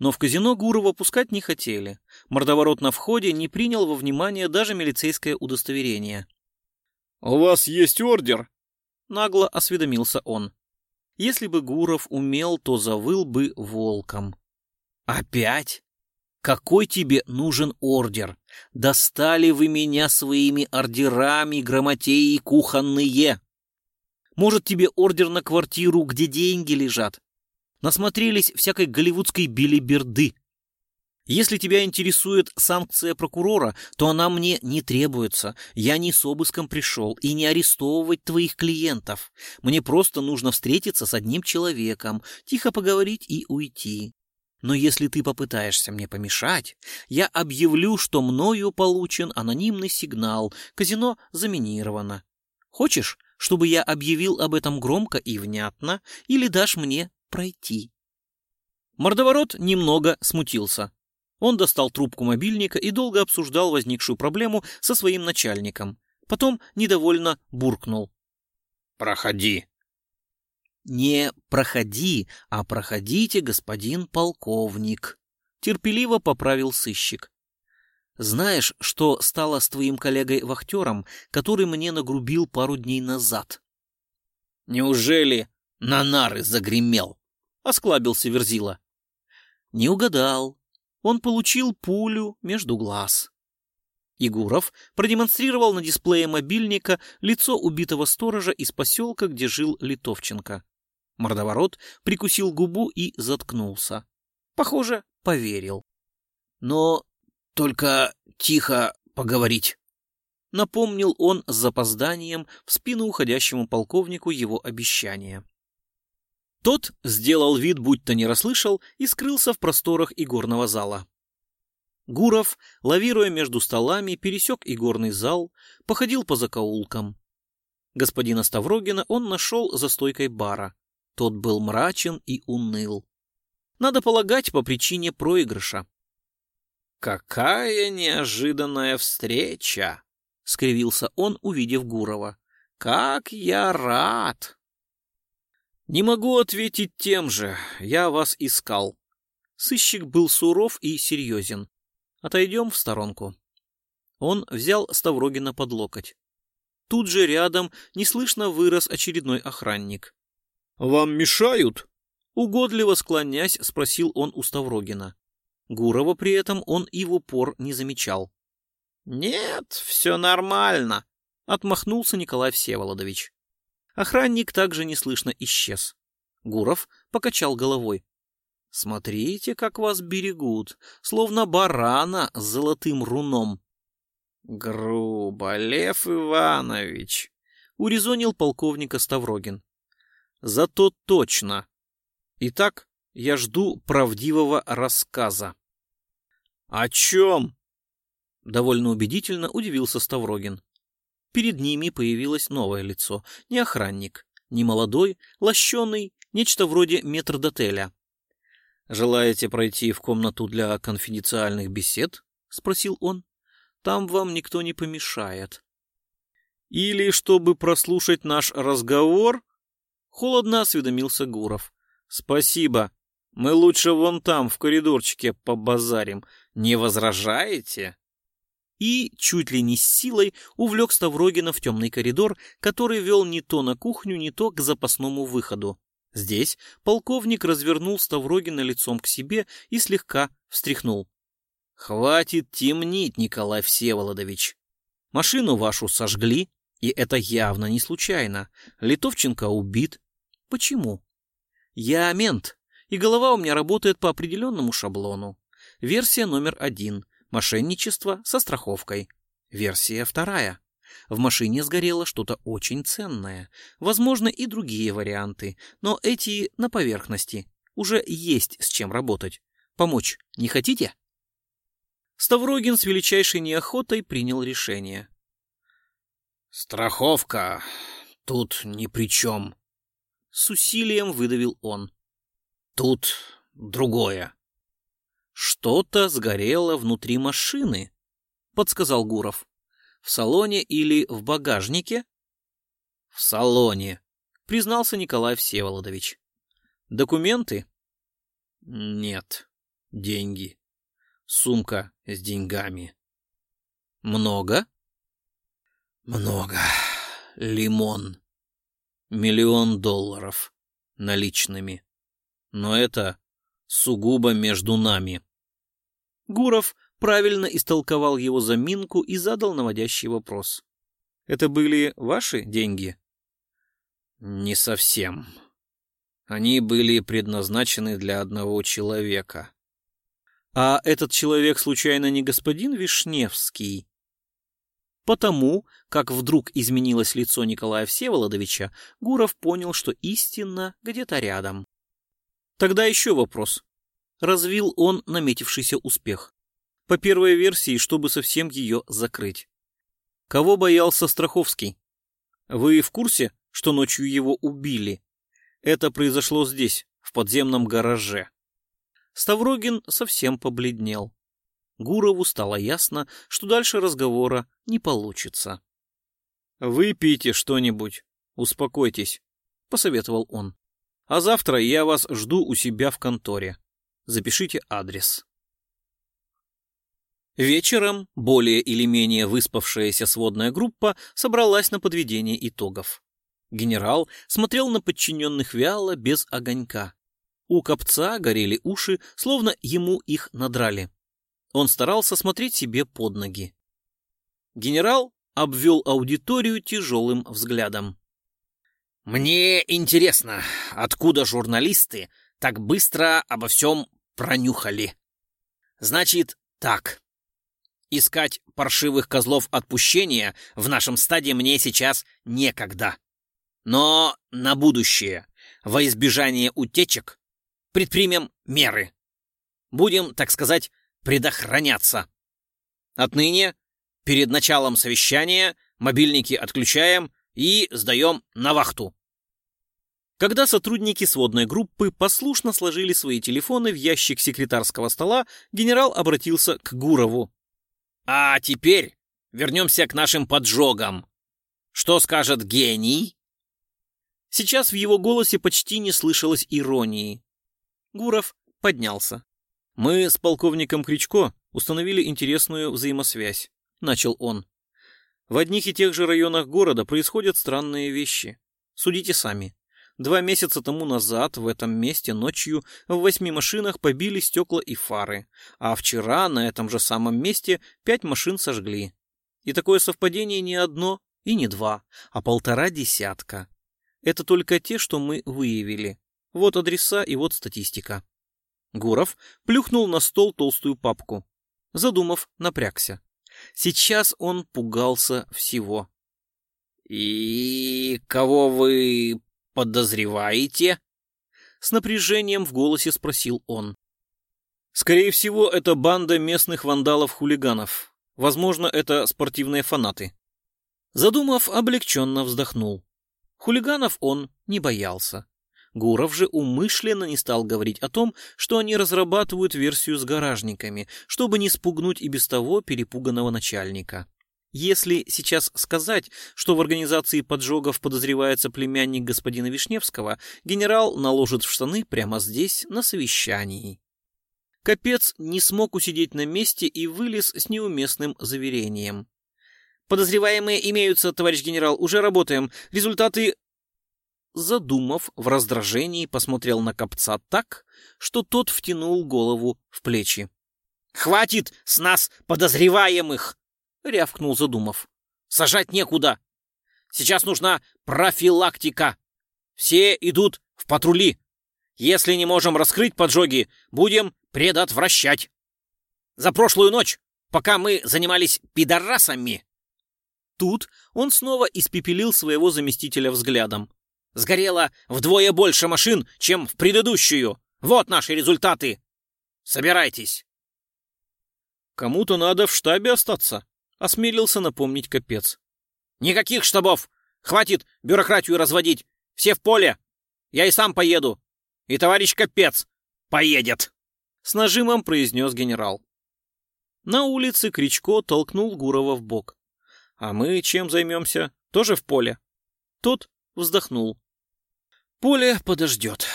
Но в казино Гурова пускать не хотели. Мордоворот на входе не принял во внимание даже милицейское удостоверение. «У вас есть ордер?» — нагло осведомился он. Если бы Гуров умел, то завыл бы волком. «Опять? Какой тебе нужен ордер? Достали вы меня своими ордерами, грамотеи кухонные!» Может, тебе ордер на квартиру, где деньги лежат? Насмотрелись всякой голливудской билиберды. Если тебя интересует санкция прокурора, то она мне не требуется. Я не с обыском пришел и не арестовывать твоих клиентов. Мне просто нужно встретиться с одним человеком, тихо поговорить и уйти. Но если ты попытаешься мне помешать, я объявлю, что мною получен анонимный сигнал. Казино заминировано. Хочешь, чтобы я объявил об этом громко и внятно, или дашь мне пройти?» Мордоворот немного смутился. Он достал трубку мобильника и долго обсуждал возникшую проблему со своим начальником. Потом недовольно буркнул. «Проходи». «Не проходи, а проходите, господин полковник», — терпеливо поправил сыщик. Знаешь, что стало с твоим коллегой-вахтером, который мне нагрубил пару дней назад? Неужели на нары загремел? Осклабился Верзила. Не угадал. Он получил пулю между глаз. Егуров продемонстрировал на дисплее мобильника лицо убитого сторожа из поселка, где жил Литовченко. Мордоворот прикусил губу и заткнулся. Похоже, поверил. Но только тихо поговорить. Напомнил он с запозданием в спину уходящему полковнику его обещание. Тот сделал вид, будто не расслышал, и скрылся в просторах игорного зала. Гуров, лавируя между столами, пересек игорный зал, походил по закоулкам. Господина Ставрогина он нашел за стойкой бара. Тот был мрачен и уныл. Надо полагать, по причине проигрыша. «Какая неожиданная встреча!» — скривился он, увидев Гурова. «Как я рад!» «Не могу ответить тем же. Я вас искал». Сыщик был суров и серьезен. «Отойдем в сторонку». Он взял Ставрогина под локоть. Тут же рядом неслышно вырос очередной охранник. «Вам мешают?» Угодливо склонясь, спросил он у Ставрогина. Гурова при этом он и в упор не замечал. «Нет, все нормально», — отмахнулся Николай Всеволодович. Охранник также неслышно исчез. Гуров покачал головой. «Смотрите, как вас берегут, словно барана с золотым руном». «Грубо, Лев Иванович», — урезонил полковника Ставрогин. «Зато точно. Итак, я жду правдивого рассказа». «О чем?» Довольно убедительно удивился Ставрогин. Перед ними появилось новое лицо. Не охранник, не молодой, лощеный, нечто вроде метрдотеля. «Желаете пройти в комнату для конфиденциальных бесед?» — спросил он. «Там вам никто не помешает». «Или чтобы прослушать наш разговор?» Холодно осведомился Гуров. «Спасибо. Мы лучше вон там, в коридорчике, побазарим. Не возражаете?» И чуть ли не с силой увлек Ставрогина в темный коридор, который вел не то на кухню, не то к запасному выходу. Здесь полковник развернул Ставрогина лицом к себе и слегка встряхнул. «Хватит темнить, Николай Всеволодович. Машину вашу сожгли, и это явно не случайно. Литовченко убит. Почему? Я мент, и голова у меня работает по определенному шаблону. Версия номер один. Мошенничество со страховкой. Версия вторая. В машине сгорело что-то очень ценное. Возможно, и другие варианты, но эти на поверхности. уже есть с чем работать. Помочь не хотите? Ставрогин с величайшей неохотой принял решение. «Страховка тут ни при чем», — с усилием выдавил он. «Тут другое». «Что-то сгорело внутри машины», — подсказал Гуров. «В салоне или в багажнике?» «В салоне», — признался Николай Всеволодович. «Документы?» «Нет, деньги. Сумка с деньгами». «Много?» «Много. Лимон. Миллион долларов. Наличными. Но это сугубо между нами». Гуров правильно истолковал его заминку и задал наводящий вопрос. «Это были ваши деньги?» «Не совсем. Они были предназначены для одного человека». «А этот человек случайно не господин Вишневский?» Потому, как вдруг изменилось лицо Николая Всеволодовича, Гуров понял, что истина где-то рядом. Тогда еще вопрос. Развил он наметившийся успех. По первой версии, чтобы совсем ее закрыть. Кого боялся Страховский? Вы в курсе, что ночью его убили? Это произошло здесь, в подземном гараже. Ставрогин совсем побледнел. Гурову стало ясно, что дальше разговора не получится. «Выпейте что-нибудь, успокойтесь», — посоветовал он. «А завтра я вас жду у себя в конторе. Запишите адрес». Вечером более или менее выспавшаяся сводная группа собралась на подведение итогов. Генерал смотрел на подчиненных вяло, без огонька. У копца горели уши, словно ему их надрали. Он старался смотреть себе под ноги. Генерал обвел аудиторию тяжелым взглядом. «Мне интересно, откуда журналисты так быстро обо всем пронюхали? Значит, так. Искать паршивых козлов отпущения в нашем стаде мне сейчас некогда. Но на будущее, во избежание утечек, предпримем меры. Будем, так сказать, предохраняться. Отныне, перед началом совещания, мобильники отключаем и сдаем на вахту. Когда сотрудники сводной группы послушно сложили свои телефоны в ящик секретарского стола, генерал обратился к Гурову. «А теперь вернемся к нашим поджогам. Что скажет гений?» Сейчас в его голосе почти не слышалось иронии. Гуров поднялся. «Мы с полковником Кричко установили интересную взаимосвязь», — начал он. «В одних и тех же районах города происходят странные вещи. Судите сами. Два месяца тому назад в этом месте ночью в восьми машинах побили стекла и фары, а вчера на этом же самом месте пять машин сожгли. И такое совпадение не одно и не два, а полтора десятка. Это только те, что мы выявили. Вот адреса и вот статистика. Гуров плюхнул на стол толстую папку. Задумав, напрягся. Сейчас он пугался всего. «И кого вы подозреваете?» С напряжением в голосе спросил он. «Скорее всего, это банда местных вандалов-хулиганов. Возможно, это спортивные фанаты». Задумав, облегченно вздохнул. Хулиганов он не боялся. Гуров же умышленно не стал говорить о том, что они разрабатывают версию с гаражниками, чтобы не спугнуть и без того перепуганного начальника. Если сейчас сказать, что в организации поджогов подозревается племянник господина Вишневского, генерал наложит в штаны прямо здесь, на совещании. Капец не смог усидеть на месте и вылез с неуместным заверением. «Подозреваемые имеются, товарищ генерал, уже работаем. Результаты задумав, в раздражении посмотрел на копца так, что тот втянул голову в плечи. «Хватит с нас подозреваемых!» — рявкнул задумав. «Сажать некуда. Сейчас нужна профилактика. Все идут в патрули. Если не можем раскрыть поджоги, будем предотвращать. За прошлую ночь, пока мы занимались пидорасами...» Тут он снова испепелил своего заместителя взглядом. Сгорело вдвое больше машин, чем в предыдущую. Вот наши результаты! Собирайтесь!» «Кому-то надо в штабе остаться», — осмелился напомнить капец. «Никаких штабов! Хватит бюрократию разводить! Все в поле! Я и сам поеду! И товарищ капец поедет!» С нажимом произнес генерал. На улице Кричко толкнул Гурова в бок. «А мы чем займемся? Тоже в поле?» Тот вздохнул. «Поле подождет.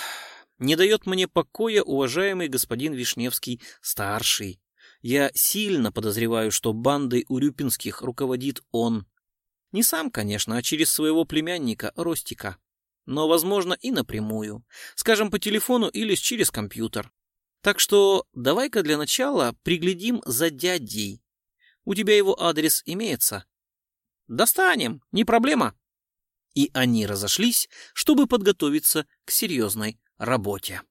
Не дает мне покоя уважаемый господин Вишневский-старший. Я сильно подозреваю, что бандой Урюпинских руководит он. Не сам, конечно, а через своего племянника Ростика. Но, возможно, и напрямую. Скажем, по телефону или через компьютер. Так что давай-ка для начала приглядим за дядей. У тебя его адрес имеется? Достанем, не проблема. И они разошлись, чтобы подготовиться к серьезной работе.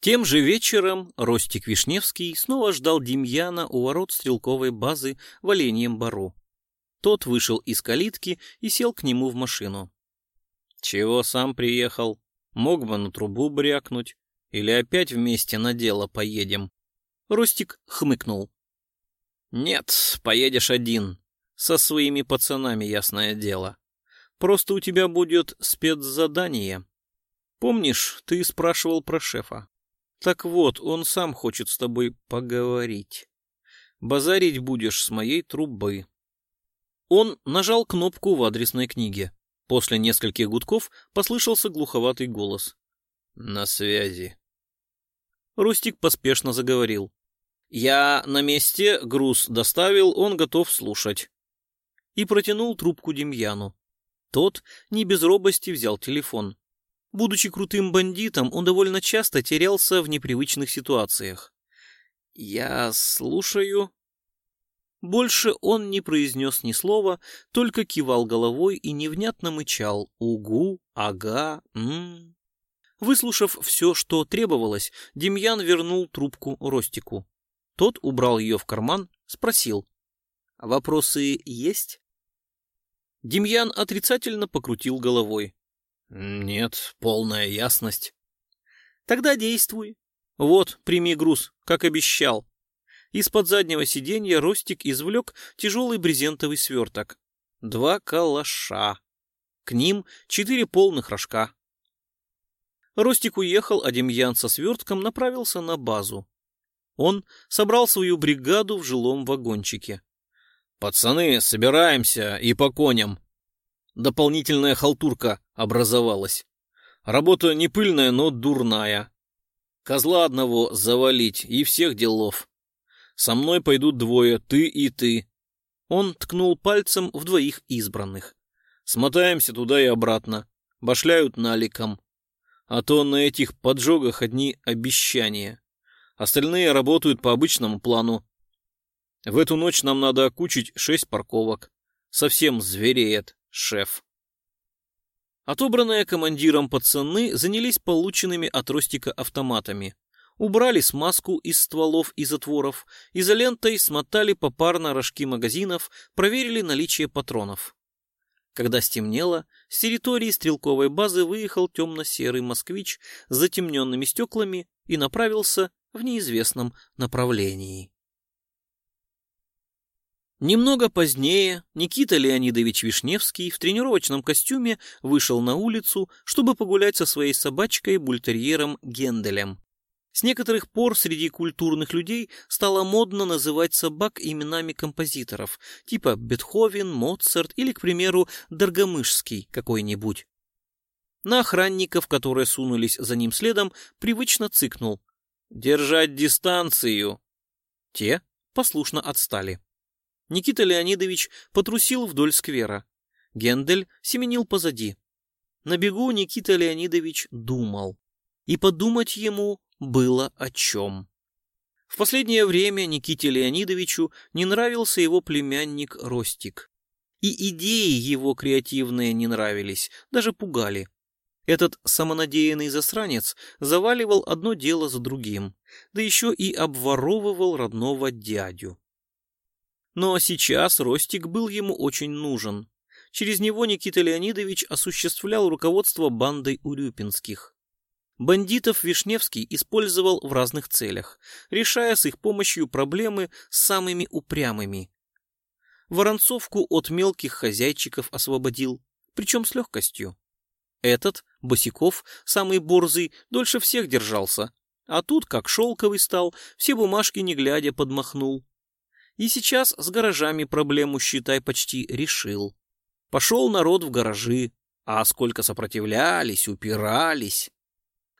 Тем же вечером Ростик Вишневский снова ждал Демьяна у ворот стрелковой базы в Оленьем Бару. Тот вышел из калитки и сел к нему в машину. «Чего сам приехал? Мог бы на трубу брякнуть. Или опять вместе на дело поедем?» Ростик хмыкнул. «Нет, поедешь один. Со своими пацанами, ясное дело. Просто у тебя будет спецзадание. Помнишь, ты спрашивал про шефа? Так вот, он сам хочет с тобой поговорить. Базарить будешь с моей трубы. Он нажал кнопку в адресной книге. После нескольких гудков послышался глуховатый голос. «На связи». Рустик поспешно заговорил. «Я на месте, груз доставил, он готов слушать». И протянул трубку Демьяну. Тот не без робости взял телефон. Будучи крутым бандитом, он довольно часто терялся в непривычных ситуациях. «Я слушаю». Больше он не произнес ни слова, только кивал головой и невнятно мычал «Угу», «Ага», «М». Выслушав все, что требовалось, Демьян вернул трубку Ростику. Тот убрал ее в карман, спросил. «Вопросы есть?» Демьян отрицательно покрутил головой. Нет, полная ясность. Тогда действуй. Вот, прими груз, как обещал. Из-под заднего сиденья Ростик извлек тяжелый брезентовый сверток. Два калаша. К ним четыре полных рожка. Ростик уехал, а Демьян со свертком направился на базу. Он собрал свою бригаду в жилом вагончике. «Пацаны, собираемся и по коням!» Дополнительная халтурка образовалась. Работа не пыльная, но дурная. Козла одного завалить и всех делов. Со мной пойдут двое, ты и ты. Он ткнул пальцем в двоих избранных. Смотаемся туда и обратно. Башляют наликом. А то на этих поджогах одни обещания. Остальные работают по обычному плану. В эту ночь нам надо окучить шесть парковок. Совсем звереет шеф. Отобранные командиром пацаны занялись полученными от Ростика автоматами. Убрали смазку из стволов и затворов, изолентой смотали попарно рожки магазинов, проверили наличие патронов. Когда стемнело, с территории стрелковой базы выехал темно-серый москвич с затемненными стеклами и направился в неизвестном направлении. Немного позднее Никита Леонидович Вишневский в тренировочном костюме вышел на улицу, чтобы погулять со своей собачкой-бультерьером Генделем. С некоторых пор среди культурных людей стало модно называть собак именами композиторов, типа Бетховен, Моцарт или, к примеру, Доргомышский какой-нибудь. На охранников, которые сунулись за ним следом, привычно цыкнул. «Держать дистанцию!» Те послушно отстали. Никита Леонидович потрусил вдоль сквера. Гендель семенил позади. На бегу Никита Леонидович думал. И подумать ему было о чем. В последнее время Никите Леонидовичу не нравился его племянник Ростик. И идеи его креативные не нравились, даже пугали. Этот самонадеянный засранец заваливал одно дело за другим, да еще и обворовывал родного дядю. Но сейчас Ростик был ему очень нужен. Через него Никита Леонидович осуществлял руководство бандой Урюпинских. Бандитов Вишневский использовал в разных целях, решая с их помощью проблемы с самыми упрямыми. Воронцовку от мелких хозяйчиков освободил, причем с легкостью. Этот, Босиков, самый борзый, дольше всех держался, а тут, как шелковый стал, все бумажки не глядя подмахнул. И сейчас с гаражами проблему, считай, почти решил. Пошел народ в гаражи, а сколько сопротивлялись, упирались.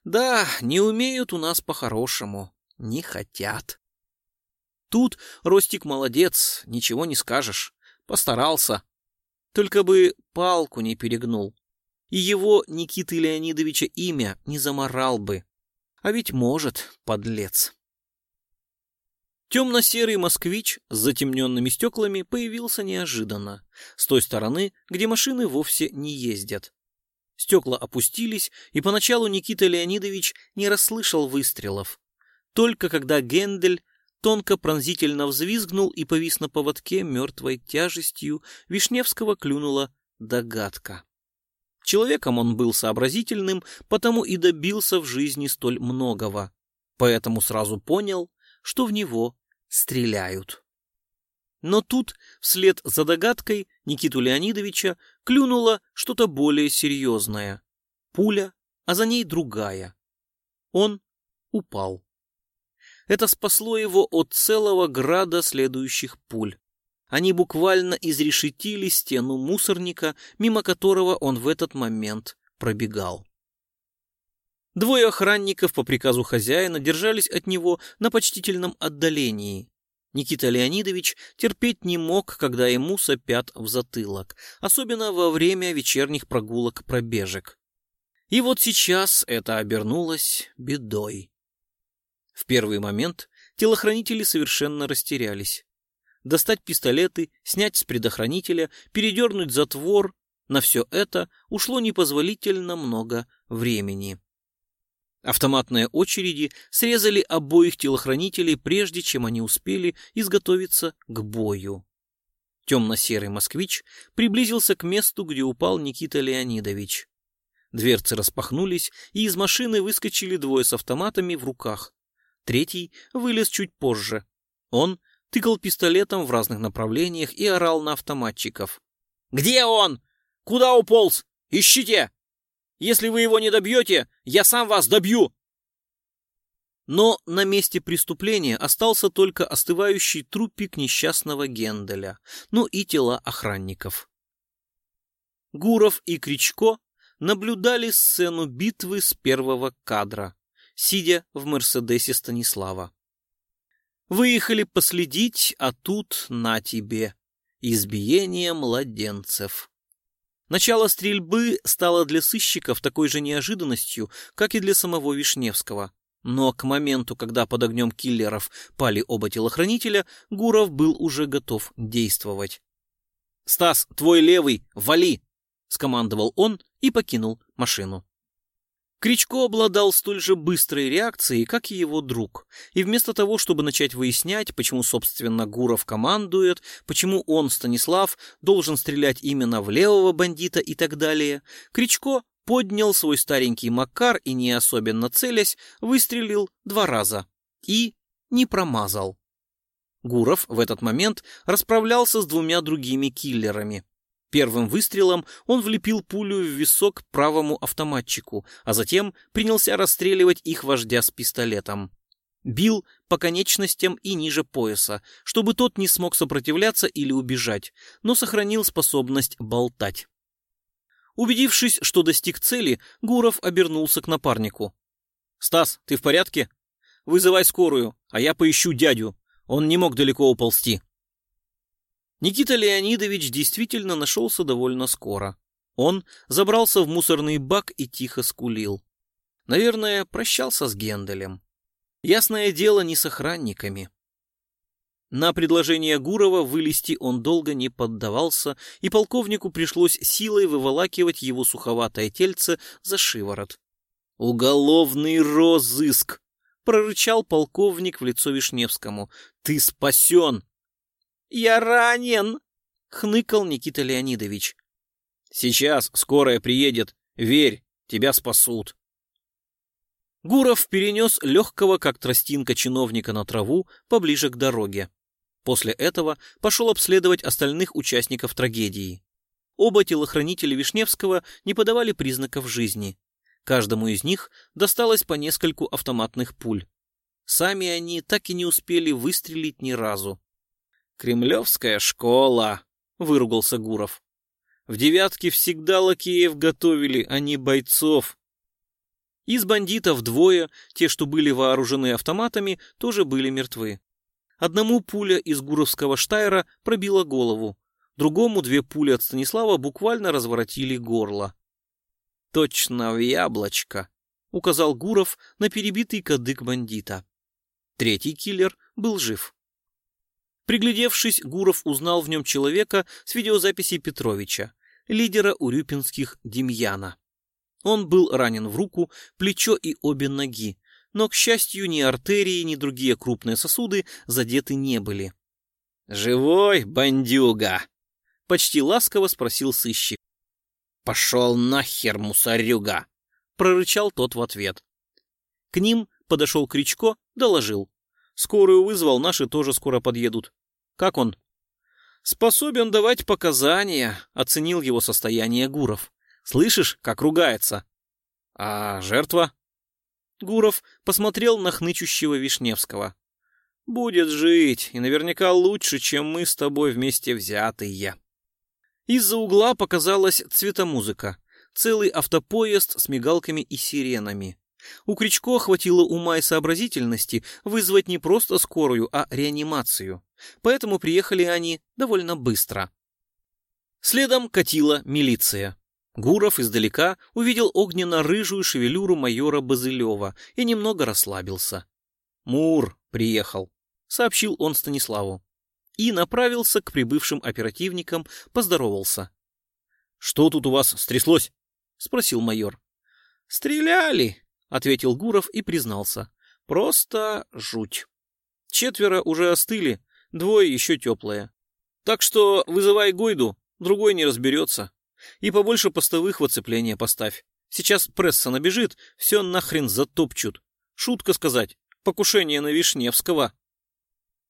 Да, не умеют у нас по-хорошему, не хотят. Тут Ростик молодец, ничего не скажешь, постарался. Только бы палку не перегнул. И его, Никиты Леонидовича, имя не заморал бы. А ведь может, подлец. Темно-серый москвич с затемненными стеклами появился неожиданно, с той стороны, где машины вовсе не ездят. Стекла опустились, и поначалу Никита Леонидович не расслышал выстрелов. Только когда Гендель тонко пронзительно взвизгнул и повис на поводке мертвой тяжестью, Вишневского клюнула догадка. Человеком он был сообразительным, потому и добился в жизни столь многого. Поэтому сразу понял, что в него стреляют. Но тут, вслед за догадкой Никиту Леонидовича, клюнуло что-то более серьезное. Пуля, а за ней другая. Он упал. Это спасло его от целого града следующих пуль. Они буквально изрешетили стену мусорника, мимо которого он в этот момент пробегал. Двое охранников по приказу хозяина держались от него на почтительном отдалении. Никита Леонидович терпеть не мог, когда ему сопят в затылок, особенно во время вечерних прогулок-пробежек. И вот сейчас это обернулось бедой. В первый момент телохранители совершенно растерялись. Достать пистолеты, снять с предохранителя, передернуть затвор — на все это ушло непозволительно много времени. Автоматные очереди срезали обоих телохранителей, прежде чем они успели изготовиться к бою. Темно-серый москвич приблизился к месту, где упал Никита Леонидович. Дверцы распахнулись, и из машины выскочили двое с автоматами в руках. Третий вылез чуть позже. Он тыкал пистолетом в разных направлениях и орал на автоматчиков. «Где он? Куда уполз? Ищите! Если вы его не добьете, я сам вас добью!» Но на месте преступления остался только остывающий трупик несчастного Генделя, ну и тела охранников. Гуров и Кричко наблюдали сцену битвы с первого кадра, сидя в Мерседесе Станислава. Выехали последить, а тут на тебе. Избиение младенцев. Начало стрельбы стало для сыщиков такой же неожиданностью, как и для самого Вишневского. Но к моменту, когда под огнем киллеров пали оба телохранителя, Гуров был уже готов действовать. «Стас, твой левый, вали!» — скомандовал он и покинул машину. Кричко обладал столь же быстрой реакцией, как и его друг, и вместо того, чтобы начать выяснять, почему, собственно, Гуров командует, почему он, Станислав, должен стрелять именно в левого бандита и так далее, Кричко поднял свой старенький Макар и, не особенно целясь, выстрелил два раза и не промазал. Гуров в этот момент расправлялся с двумя другими киллерами. Первым выстрелом он влепил пулю в висок правому автоматчику, а затем принялся расстреливать их вождя с пистолетом. Бил по конечностям и ниже пояса, чтобы тот не смог сопротивляться или убежать, но сохранил способность болтать. Убедившись, что достиг цели, Гуров обернулся к напарнику. «Стас, ты в порядке? Вызывай скорую, а я поищу дядю. Он не мог далеко уползти». Никита Леонидович действительно нашелся довольно скоро. Он забрался в мусорный бак и тихо скулил. Наверное, прощался с Генделем. Ясное дело, не с охранниками. На предложение Гурова вылезти он долго не поддавался, и полковнику пришлось силой выволакивать его суховатое тельце за шиворот. «Уголовный розыск!» — прорычал полковник в лицо Вишневскому. «Ты спасен!» «Я ранен!» — хныкал Никита Леонидович. «Сейчас скорая приедет. Верь, тебя спасут». Гуров перенес легкого, как тростинка чиновника на траву, поближе к дороге. После этого пошел обследовать остальных участников трагедии. Оба телохранителя Вишневского не подавали признаков жизни. Каждому из них досталось по нескольку автоматных пуль. Сами они так и не успели выстрелить ни разу. «Кремлевская школа!» — выругался Гуров. «В девятке всегда лакеев готовили, а не бойцов». Из бандитов двое, те, что были вооружены автоматами, тоже были мертвы. Одному пуля из гуровского штайра пробила голову, другому две пули от Станислава буквально разворотили горло. «Точно в яблочко», — указал Гуров на перебитый кадык бандита. Третий киллер был жив. Приглядевшись, Гуров узнал в нем человека с видеозаписи Петровича, лидера урюпинских Демьяна. Он был ранен в руку, плечо и обе ноги, но, к счастью, ни артерии, ни другие крупные сосуды задеты не были. «Живой, бандюга?» — почти ласково спросил сыщик. «Пошел нахер, мусорюга!» — прорычал тот в ответ. К ним подошел Кричко, доложил. «Скорую вызвал, наши тоже скоро подъедут. Как он?» «Способен давать показания», — оценил его состояние Гуров. «Слышишь, как ругается?» «А жертва?» Гуров посмотрел на хнычущего Вишневского. «Будет жить, и наверняка лучше, чем мы с тобой вместе взятые». Из-за угла показалась цветомузыка. Целый автопоезд с мигалками и сиренами. У Кричко хватило ума и сообразительности вызвать не просто скорую, а реанимацию. Поэтому приехали они довольно быстро. Следом катила милиция. Гуров издалека увидел огненно-рыжую шевелюру майора Базылева и немного расслабился. «Мур приехал», — сообщил он Станиславу. И направился к прибывшим оперативникам, поздоровался. «Что тут у вас стряслось?» — спросил майор. «Стреляли», — ответил Гуров и признался. «Просто жуть. Четверо уже остыли, двое еще теплые. Так что вызывай Гойду, другой не разберется. И побольше постовых в оцепление поставь. Сейчас пресса набежит, все нахрен затопчут. Шутка сказать, покушение на Вишневского.